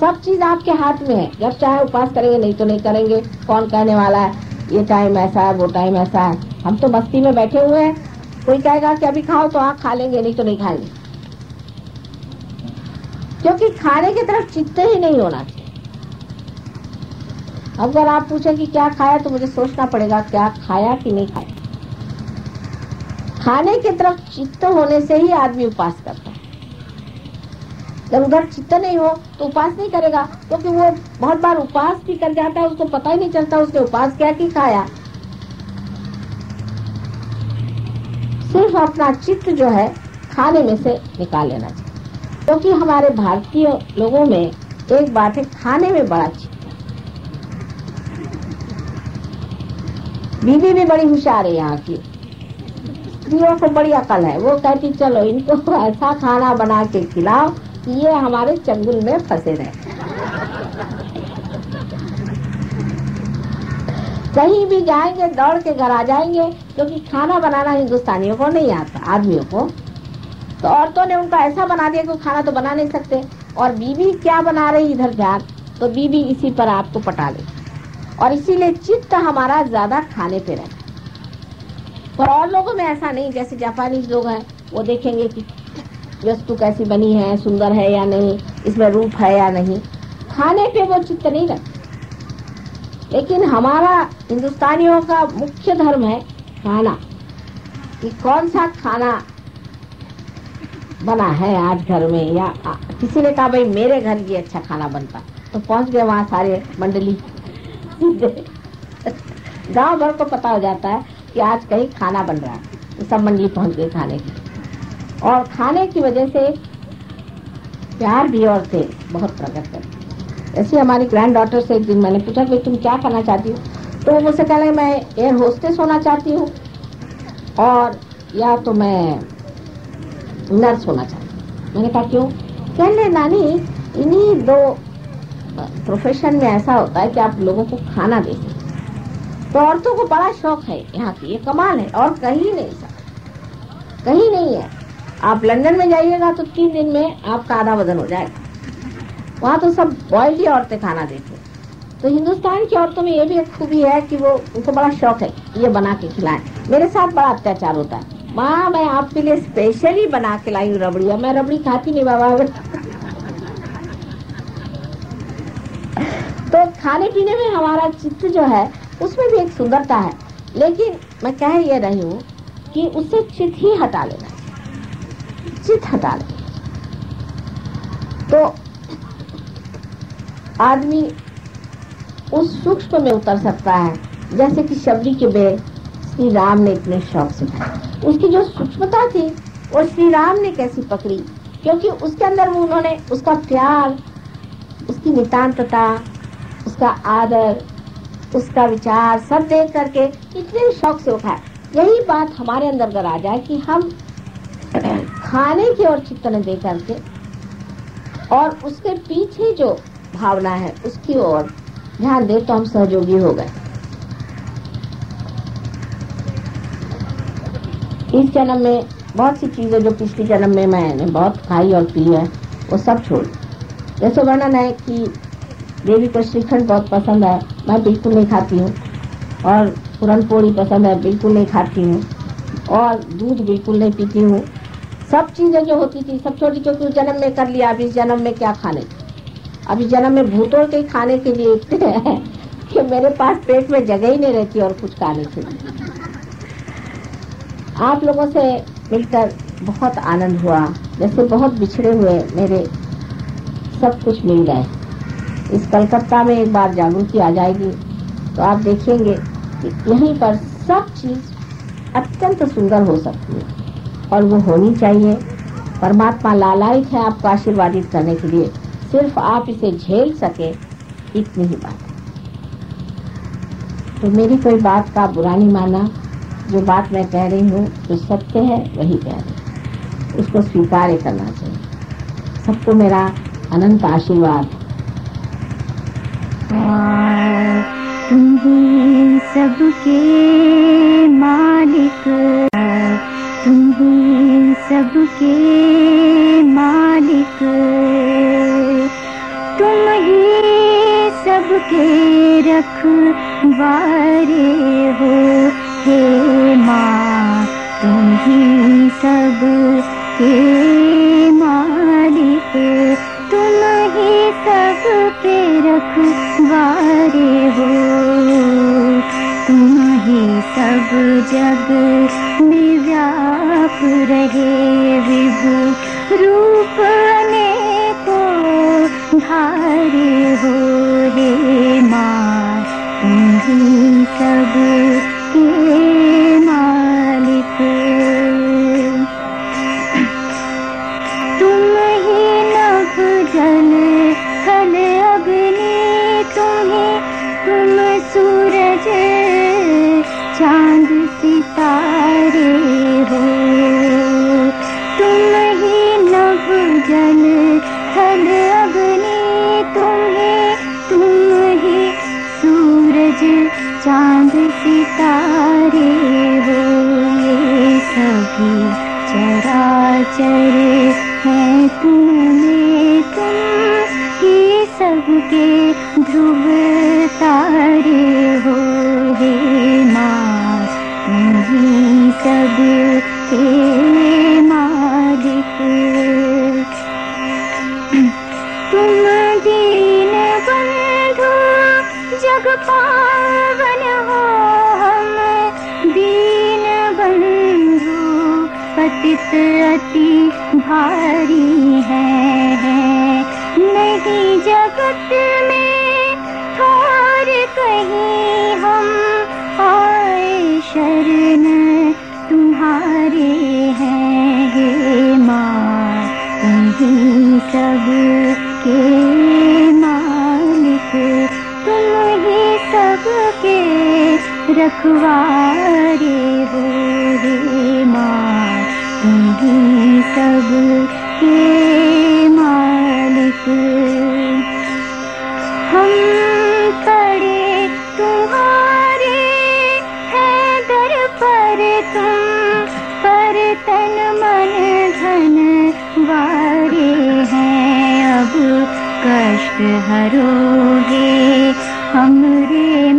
सब चीज़ आपके हाथ में है। जब चाहे उपास करेंगे, नहीं तो नहीं करेंगे। कौन कहने वाला है, ये टाइम ऐसा है, वो टाइम ऐसा है। हम तो मस्ती में बैठे हुए हैं। कोई कहेगा कि अभी खाओ तो आप खा लेंगे, नहीं तो नहीं खाएँगे। क्योंकि खाने की तरफ़ चित्त ही नहीं होना चाहिए। अगर आप पूछे कि क्या खाया तो मुझे सोचना पड़ेगा क्या खाया कि नहीं खाया। खाने की तरफ़ चित्त होने से ही आदमी उपास करता है। जब उधर चित्त नहीं हो तो उपास नहीं करेगा, क्योंकि तो वो बहुत बार उपास भी कर जाता है, उसको पता ही नहीं चलता, उसने उपास क्या की खाया। सिर्फ़ अपना चित्त जो है खाने में से निकाल लेना चाहिए। क्योंकि तो हमारे भारतीय लोगों में एक बात है, खाने में बड़ा चित्त बीबी भी बड़ी होशियार है यहाँ की। स्त्रियों को बड़ी अकल है। वो कहती, चलो इनको ऐसा खाना बना के खिलाओ कि ये हमारे चंगुल में फंसे रहे। कहीं भी जाएँगे, दौड़ के घर आ जाएँगे, क्योंकि खाना बनाना हिंदुस्तानियों को नहीं आता, आदमियों को। तो औरतों ने उनका ऐसा बना दिया कि खाना तो बना नहीं सकते। और बीबी क्या बना रही इधर ध्यान तो बीबी इसी पर आपको पटा ले। और इसीलिए चित्त हमारा ज़्यादा खाने पे रहता पर और लोगों में ऐसा नहीं, जैसे जापानीज लोग हैं, वो देखेंगे कि वस्तु कैसी बनी है, सुंदर है या नहीं, इसमें रूप है या नहीं। खाने पे वो चित्त नहीं रखते। लेकिन हमारा हिंदुस्तानियों का मुख्य धर्म है खाना। कि कौन सा खाना बना है आज घर में? या किसी ने कहा, भाई, मेरे घर ये अच्छा खाना बनता। तो पहुँच गए वहाँ सारे मंडली। गाँव भर को पता हो जाता है कि आज कहीं खाना बन रहा है। तो सब मंडली पहुँच गए खाने की और खाने की वजह से प्यार भी और थे बहुत प्रकट करते ऐसे हमारी ग्रैंड डॉटर से एक दिन मैंने पूछा कि तुम क्या करना चाहती हो? तो वो मुझसे कह मैं एयर होस्टेस होना चाहती हूँ और या तो मैं नर्स होना चाहती हूँ. मैंने कहा, क्यों? कह रहे नानी, इन्हीं दो प्रोफेशन में ऐसा होता है कि आप लोगों को खाना दे सकते तो औरतों को बड़ा शौक है यहाँ की ये कमाल है, और कहीं नहीं, सर। कहीं नहीं है। आप लंदन में जाइएगा तो तीन दिन में आपका आधा वज़न हो जाएगा। वहाँ तो सब बॉयल्ड ही औरतें खाना देती तो हिंदुस्तान की औरतों में ये भी एक खूबी है कि वो, उनको बड़ा शौक है ये बना के खिलाएँ। मेरे साथ बड़ा अत्याचार होता है। माँ, मैं आपके लिए स्पेशली बना के लाई हूँ रबड़ी। मैं रबड़ी खाती नहीं बाबा। तो खाने पीने में हमारा चित्त जो है, उसमें भी एक सुंदरता है। लेकिन मैं कह ये रही हूँ कि उससे चित ही हटा लेना चित हटा लेना तो आदमी उस सूक्ष्म में उतर सकता है, जैसे कि शबरी के बेल श्री राम ने इतने शौक से उसकी जो सूक्ष्मता थी, वो श्री राम ने कैसी पकड़ी? क्योंकि उसके अंदर वो उन्होंने उसका प्यार, उसकी नितान्तता, उसका आदर, उसका विचार सब देख करके इतने शौक से उठाए यही बात हमारे अंदर अगर आ जाए कि हम खाने की ओर चित्त न दे करके और उसके पीछे जो भावना है, उसकी ओर ध्यान दे तो हम सहयोगी हो गए। इस जन्म में बहुत सी चीज़ें जो पिछले जन्म में मैंने बहुत खाई और पी है, वो सब छोड़ जैसे वर्णन है कि देवी को श्रीखंड बहुत पसंद है, मैं बिल्कुल नहीं खाती हूँ, और पूरन पोड़ी पसंद है, बिल्कुल नहीं खाती हूँ, और दूध बिल्कुल नहीं पीती हूँ। सब चीज़ें जो होती थी, सब छोटी क्योंकि उस जन्म में कर लिया अभी इस जन्म में क्या खाने? अभी जन्म में भूतों के खाने के लिए इतने कि मेरे पास पेट में जगह ही नहीं रहती और कुछ खाने के लिए। आप लोगों से मिलकर बहुत आनंद हुआ। जैसे बहुत बिछड़े हुए मेरे सब कुछ मिल गए। इस कलकत्ता में एक बार जागृति आ जाएगी तो आप देखेंगे कि यहीं पर सब चीज़ अत्यंत सुंदर हो सकती है और वो होनी चाहिए। परमात्मा लालायित है आपको आशीर्वादित करने के लिए। सिर्फ़ आप इसे झेल सके, इतनी ही बात। तो मेरी कोई बात का बुरा नहीं माना। जो बात मैं कह रही हूँ, जो सत्य है, वही कह रही उसको स्वीकार करना चाहिए। सबको मेरा अनंत आशीर्वाद। सबके मालिक। तुम सबके मालिक। सबके रखवारे हो हे माँ तुम ही सब के मालिक तुम ही सब के रखवारे हो। तुम ही सब जग में व्याप रहे विभु रूप अनेको धारे हो वे मा कबूतर है तुम्हें तुम ही सबके ध्रुव तारे हो हे माँ तुम ही सब के मालिक पतित अति भारी है। नहीं जगत में थोर कहीं हम आए शरण तुम्हारे हैं हे माँ। तुम सब के मालिक तुम ही सब के रखवारे हो। तुम ही सब के मालिक। हम पड़े तुम्हारे हैं दर पर तुम पर तन मन धन वारे हैं। अब कष्ट हरोगे हमरे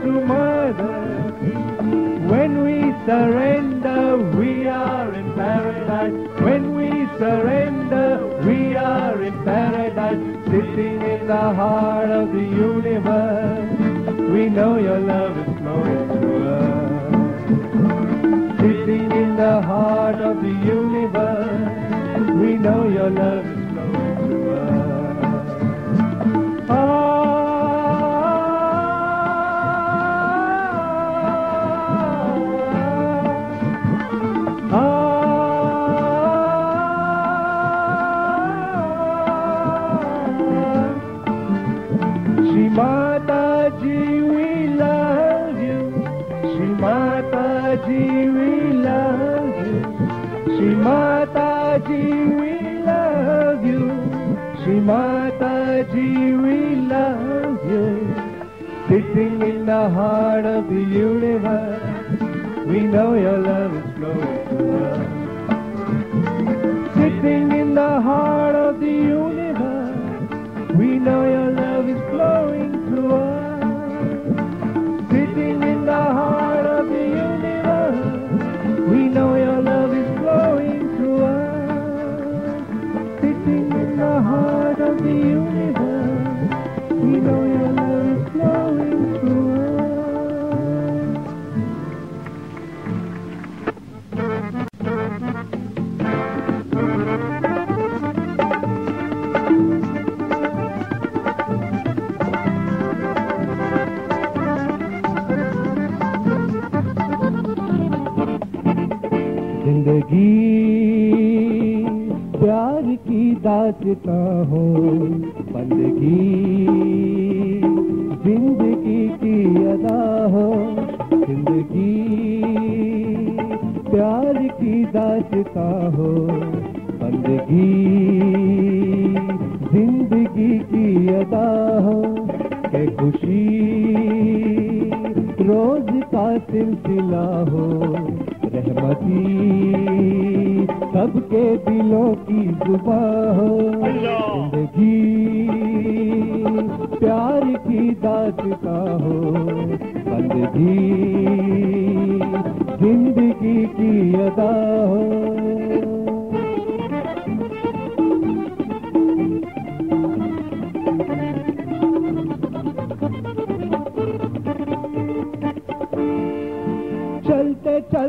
through mother. When we surrender, we are in paradise. When we surrender, we are in paradise. Sitting in the heart of the universe, we know your love is flowing through us. Sitting in the heart of the universe, we know your love Sitting in the heart of the universe, we know your love is flowing through us. Sitting in the heart of the universe, we know your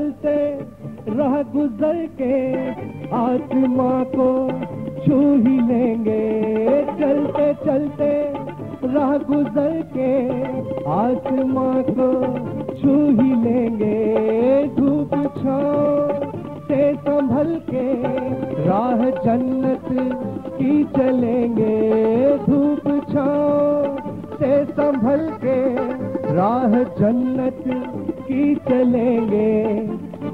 चलते राह गुजर के आत्मा को छू ही लेंगे। चलते चलते राह गुजर के आत्मा को छू ही लेंगे। धूप छाओ से संभल के राह जन्नत की चलेंगे। धूप छाओ से संभल के राह जन्नत की चलेंगे।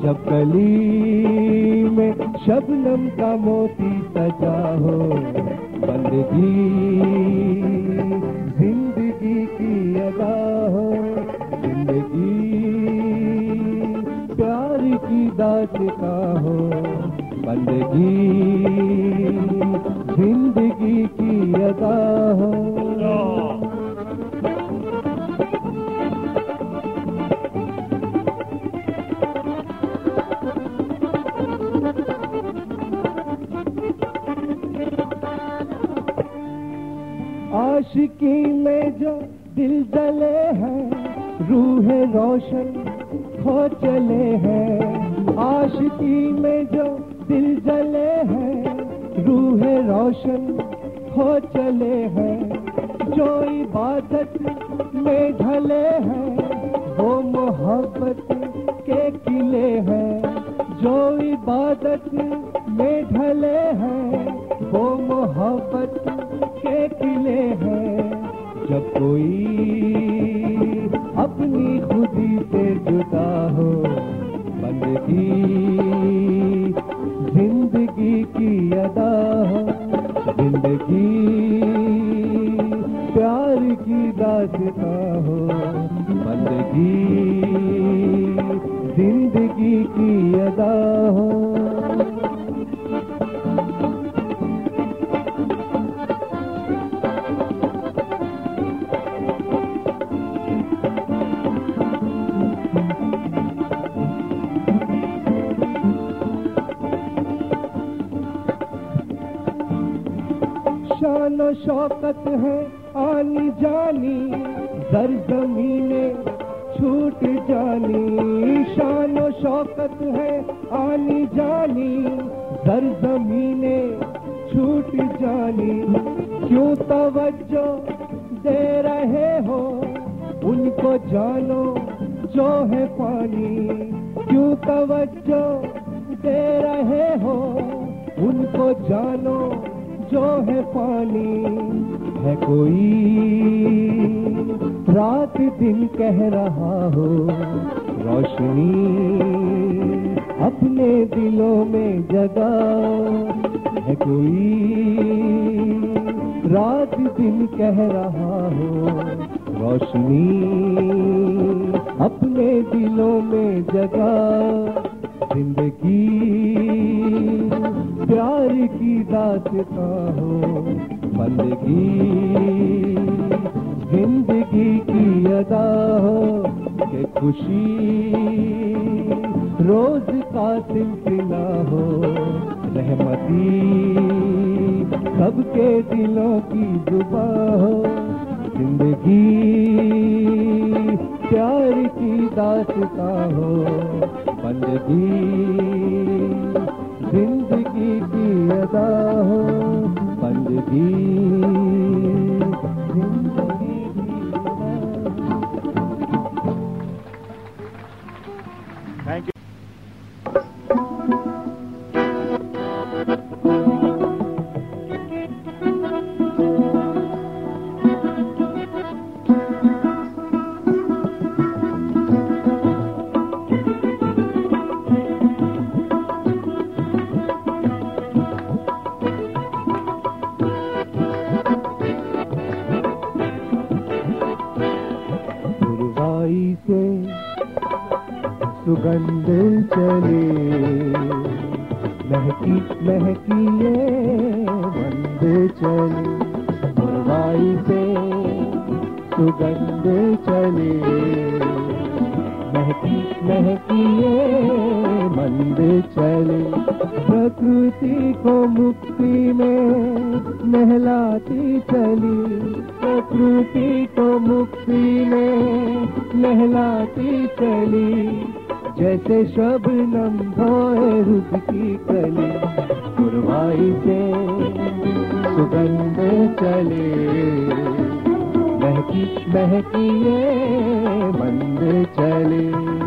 जब गली में शबनम का मोती सजा हो। बंदगी, ज़िंदगी की अदा हो। ज़िंदगी प्यार की दासता हो। बंदगी, ज़िंदगी की अदा हो। आशिकी में जो दिल जले हैं, रूह रोशन हो चले हैं। आशिकी में जो दिल जले हैं, रूह रोशन हो चले हैं। जो इबादत में ढले हैं, वो मोहब्बत के किले हैं। जो इबादत में ढले हैं, वो मोहब्बत किले हैं, जब कोई अपनी खुदी से जुदा हो, बंदगी, ज़िंदगी की अदा हो, ज़िंदगी प्यार की दासता हो, बंदगी, ज़िंदगी की अदा हो। शौकत है आनी जानी, जर जमीने छूट जानी। शान शौकत है आनी जानी, जर जमीने छूट जानी। क्यों तवज्जो दे रहे हो? उनको जानो जो है पानी। क्यों तवज्जो दे रहे हो? उनको जानो जो है पानी है कोई। रात दिन कह रहा हो, रोशनी अपने दिलों में जगा है कोई। रात दिन कह रहा हो, रोशनी अपने दिलों में जगा ज़िंदगी। प्यार की दासता हो बंदगी, ज़िंदगी की अदा हो के खुशी। रोज का सिलसिला हो, रहमती। सबके दिलों की जुबा हो, ज़िंदगी। प्यार की दासता हो, बंदगी। बंदगी सुगंध चले। महकी महकी ये बंद चले। गुरुवाई से सुगंध चले। महकी महकी ये मंद चले। प्रकृति को मुक्ति में नहलाती चली। प्रकृति को मुक्ति में नहलाती चली। जैसे शबनम धोए रुद की कली, गुरवाई से सुगंध चले। महकी महकी ये मंद चले।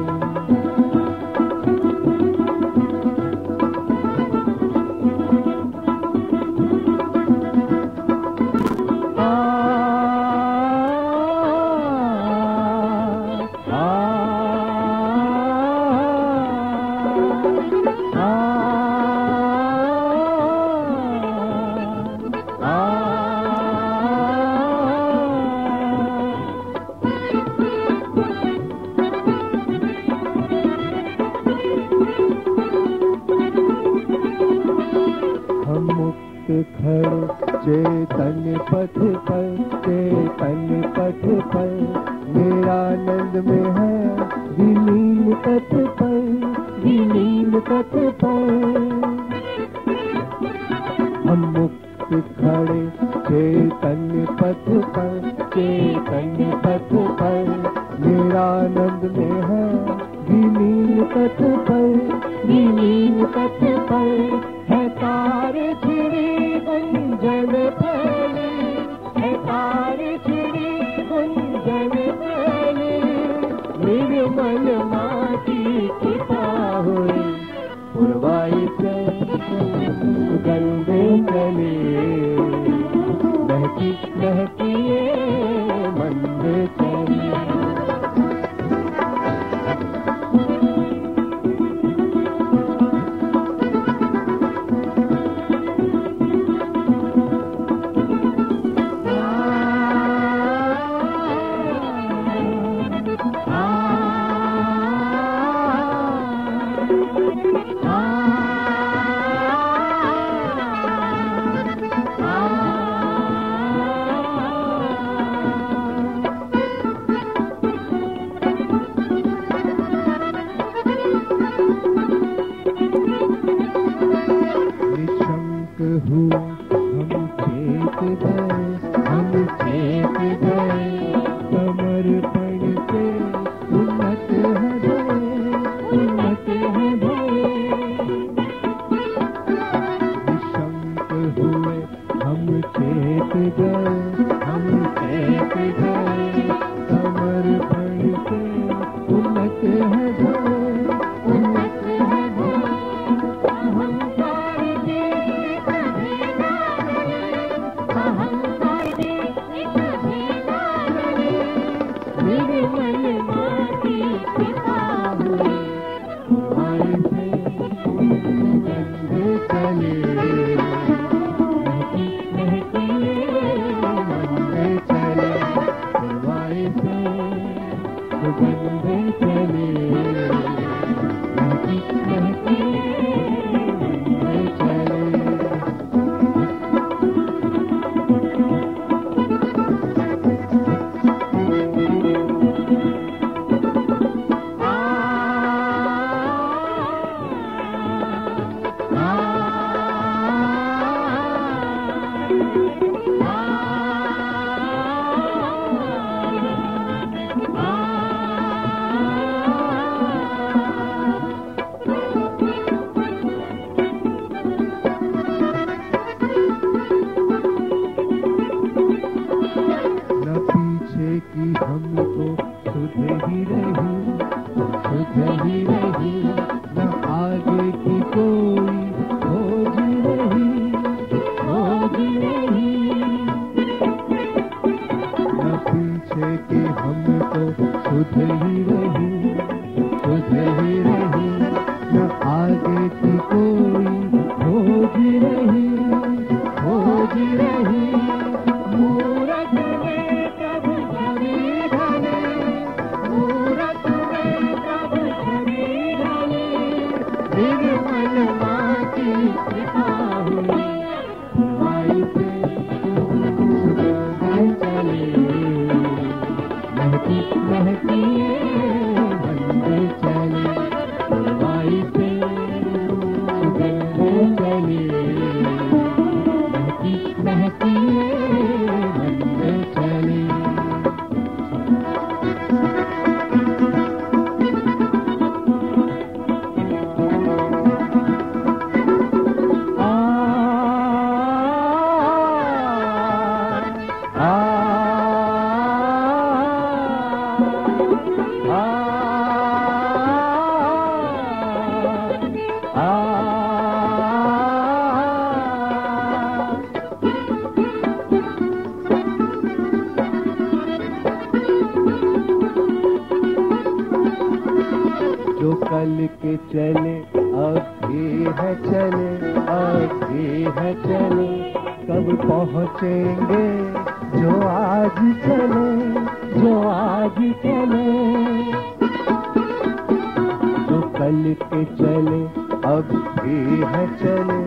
निकल के चले, अब भी है चले,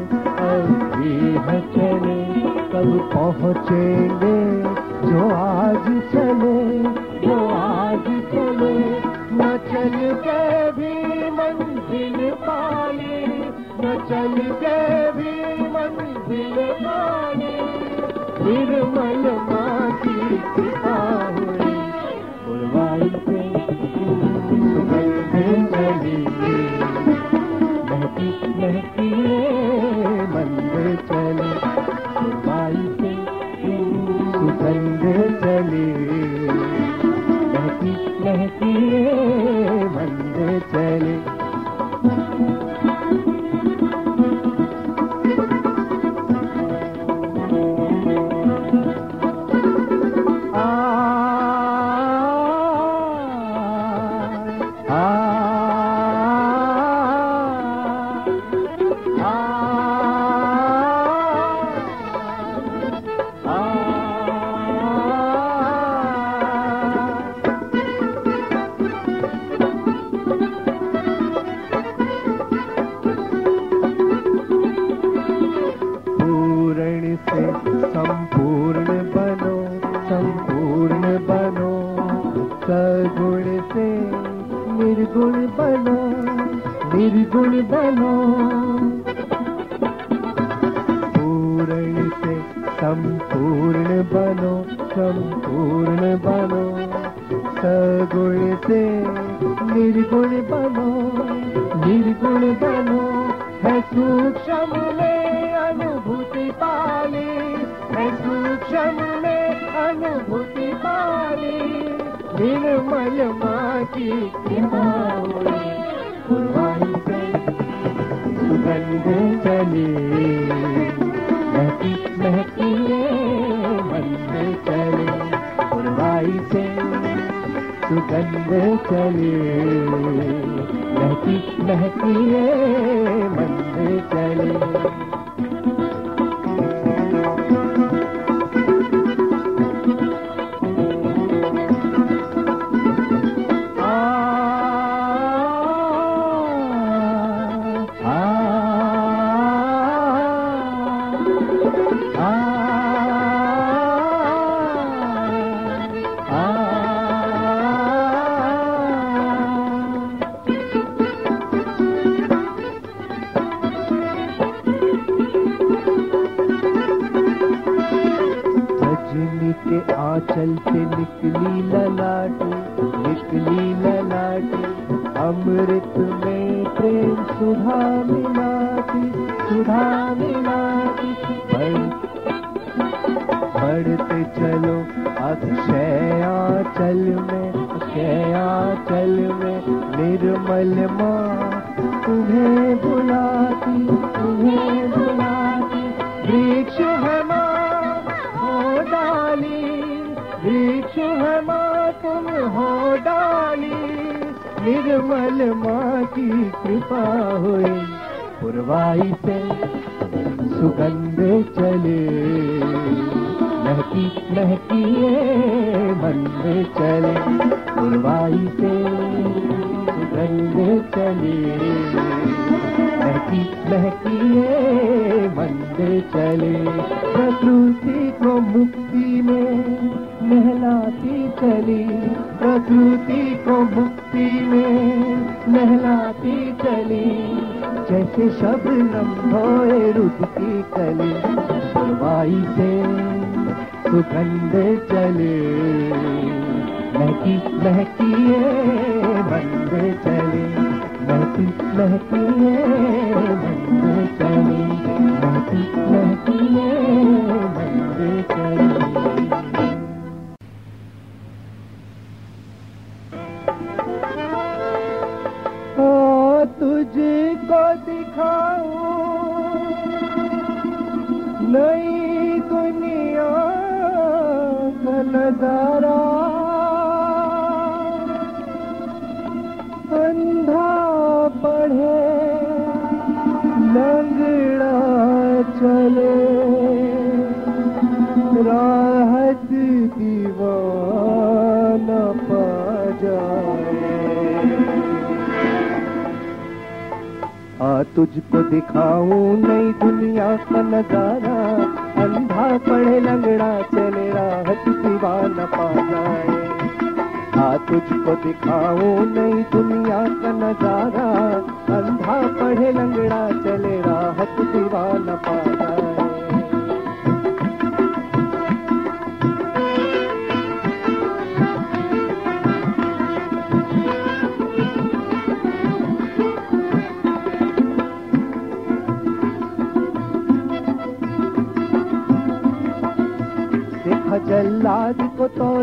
अब भी है चले। कब पहुँचेंगे जो आज चले, जो आज चले। न चल के भी मंजिल पानी, न चल के भी मंजिल फिर मन मान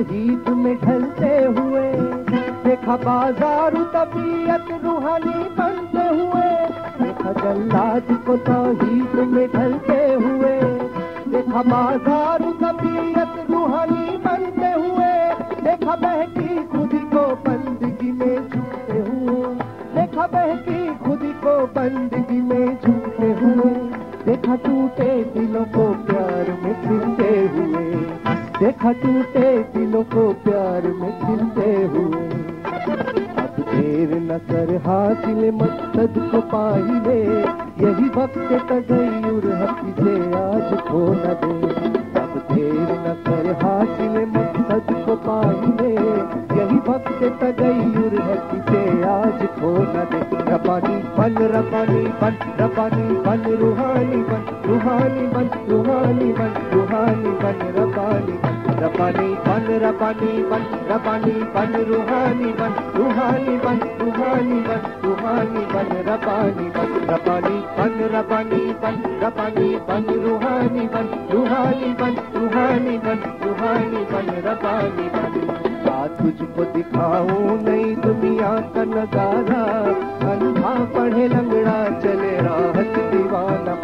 तौहीद में ढलते हुए, देखा बाज़ार तबीयत रूहानी बनते हुए, देखा जल्लाद को तौहीद में ढलते हुए, देखा बाज़ार तबीयत रूहानी बनते हुए, देखा बहकी खुद को बंदगी में झुकते हुए, देखा बहकी खुद को बंदगी में झुकते हुए, देखा टूटे दिलों को प्यार में खिलते हुए, देखा टूटे दिलों को प्यार में खिलते हुए। अब देर न कर हासिल मकसद को पाई ले। यही वक्त तगैर हकी से आज खो न दे। अब देर न कर हासिल मकसद को पाई ले। यही वक्त हकी से आज खो न दे। रबानी बन रबानी बन रबानी बन, रूहानी बन रूहानी बन रूहानी बन रूहानी बन, रबानी बन। रबानी बन रबानी बन रबानी बन, रूहानी बन रूहानी बन रूहानी बन रूहानी बन, रबानी बन रबानी बन रबानी बन रबानी बन, रूहानी बन रूहानी बन रूहानी बन रूहानी बन, रबानी बन। तुझको दिखाऊँ नई दुनिया का नज़ारा, अंधा पढ़े लंगड़ा चले राहत दीवाना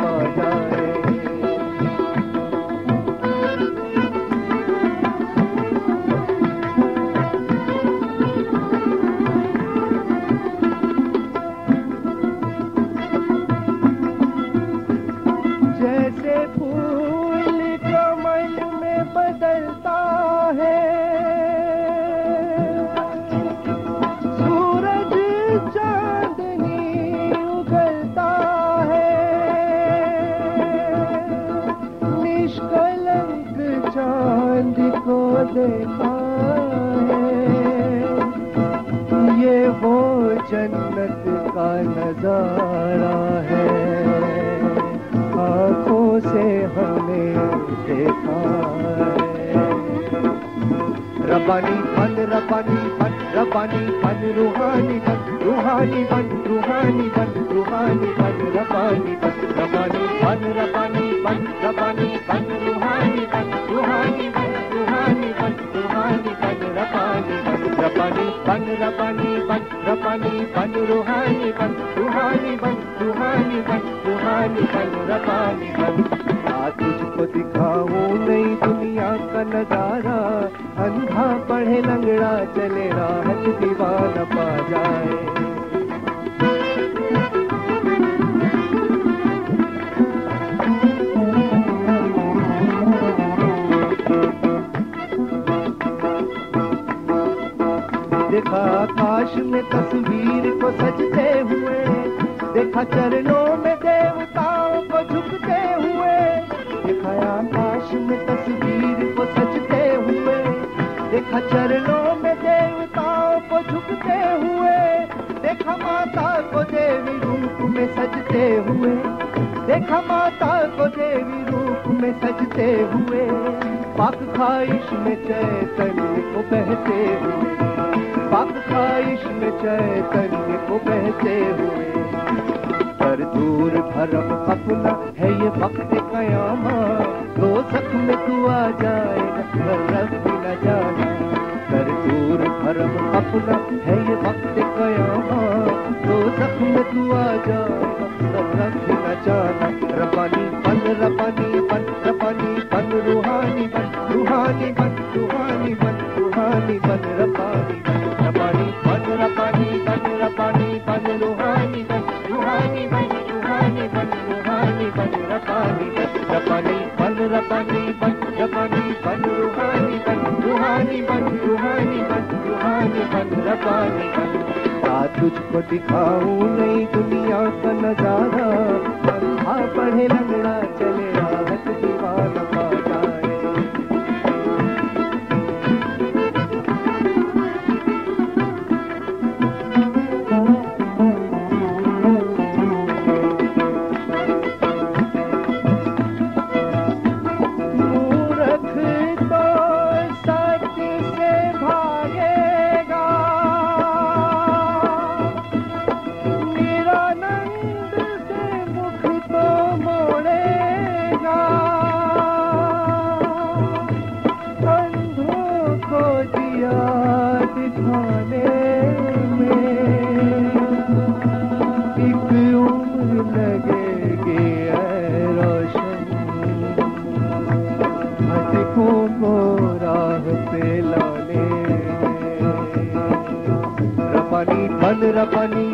रबानी बन रबानी बन रबानी बन रूहानी बन रूहानी बन रूहानी बन रूहानी बन रबानी बन रबानी बन रबानी बन रबानी बन रूहानी बन रूहानी बन रूहानी बन रूहानी बन रबानी बन रबानी बन रबानी बन रबानी बन रूहानी बन रूहानी बन रूहानी बन रूहानी बन रबानी बन चले राहत दीवाना पा जाए। देखा आकाश में तस्वीर को सजते हुए, देखा चरणों में देवताओं को झुकते हुए, देखा आकाश में तस्वीर को सजते हुए, देखा चरणों सजते हुए। देखा माता को देवी रूप में सजते हुए। पाक खाइश में चैतन्य को बहते हुए। पाक खाइश में चैतन्य को बहते हुए। पर दूर भरम अपना है ये वक्त कयामा। दो सख में तू आ रब न जाना। कर दूर भरम अपना है ये वक्त कयामा। में तू आ बन रूहानी बन रूहानी बन रूहानी बन रूहानी बन रबानी बन रबानी बन रबानी बन बन रूहानी बन रूहानी बन रूहानी बन रूहानी बन रबानी बन रबानी बन रबानी बन रूहानी बन रूहानी बन रूहानी बन रूहानी बन रबानी बन तुझको दिखाऊँ नई दुनिया का नज़ारा। पढ़े लंगड़ा बन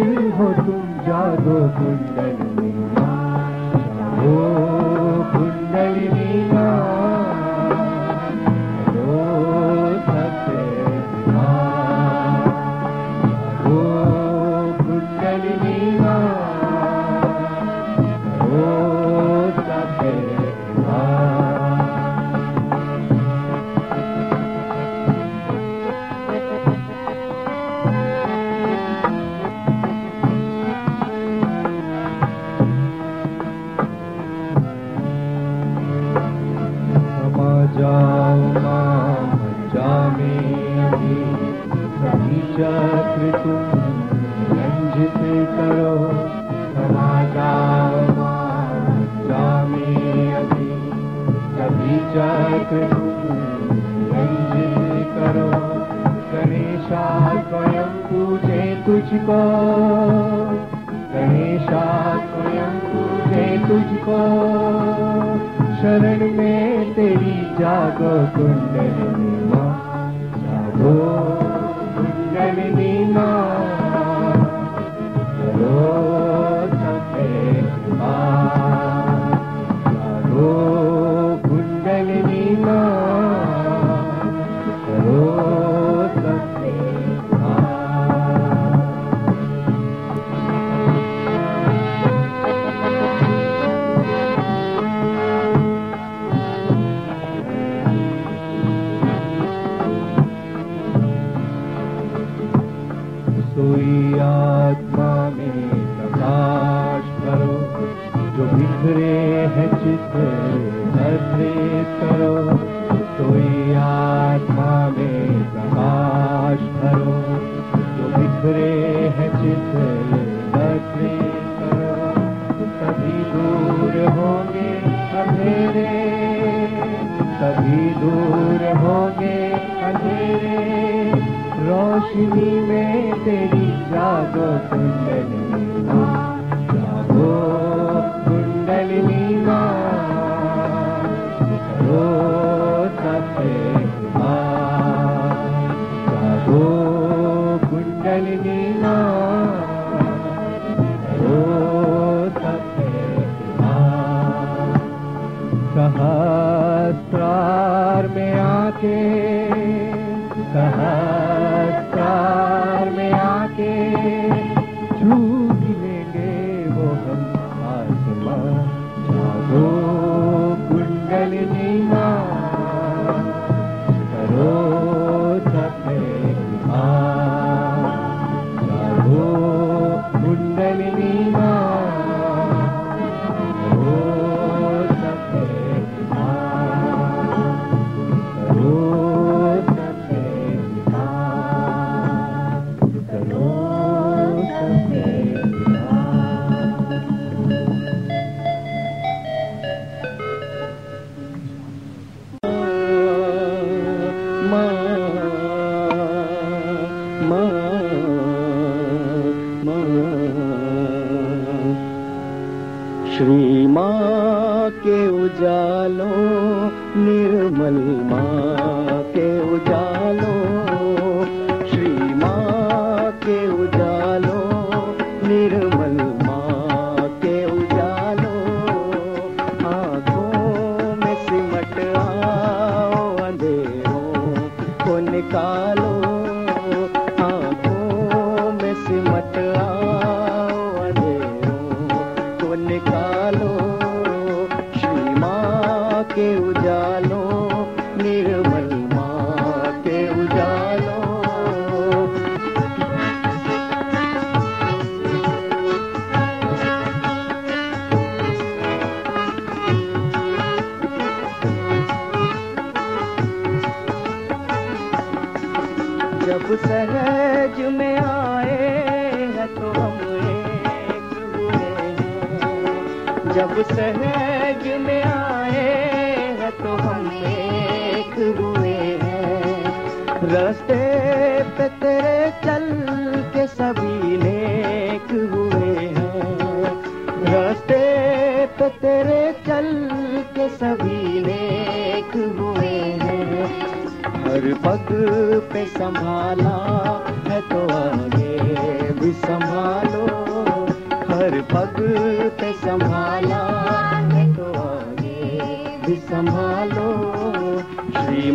हो तुम जागो कुंडली कहा में आके कहा तार में आके। सभी नेक हुए हैं। हर पग पे संभाला है तो आगे भी संभालो। हर पग पे संभाला है तो आगे भी संभालो। श्री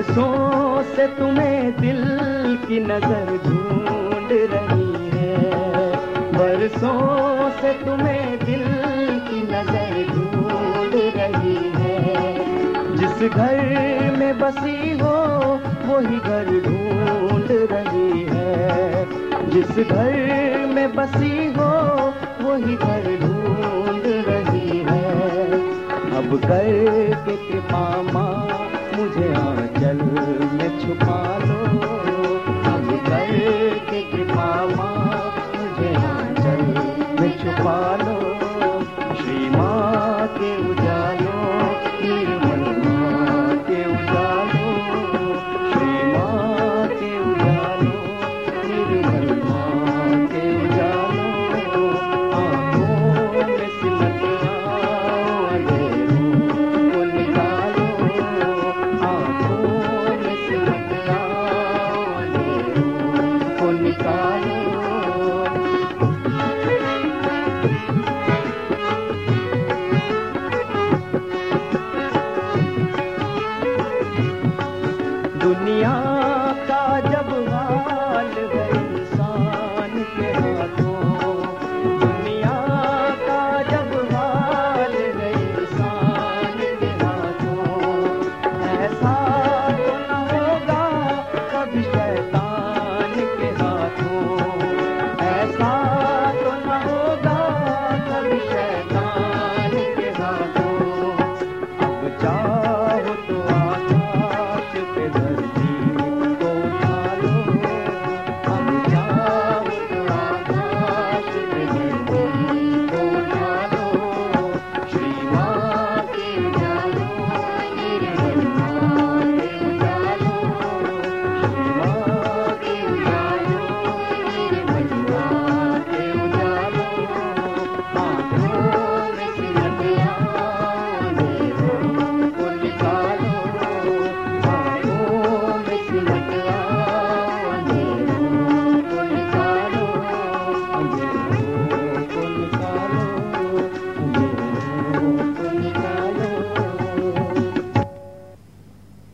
बरसों से तुम्हें दिल की नज़र ढूंढ रही है। बरसों से तुम्हें दिल की नज़र ढूंढ रही है। जिस घर में बसी हो, वही घर ढूंढ रही है। जिस घर में बसी हो, वही घर ढूंढ रही है। अब कर के कृपा माँ, मुझे आंचल में छुपा लो। अब कर के कृपा लो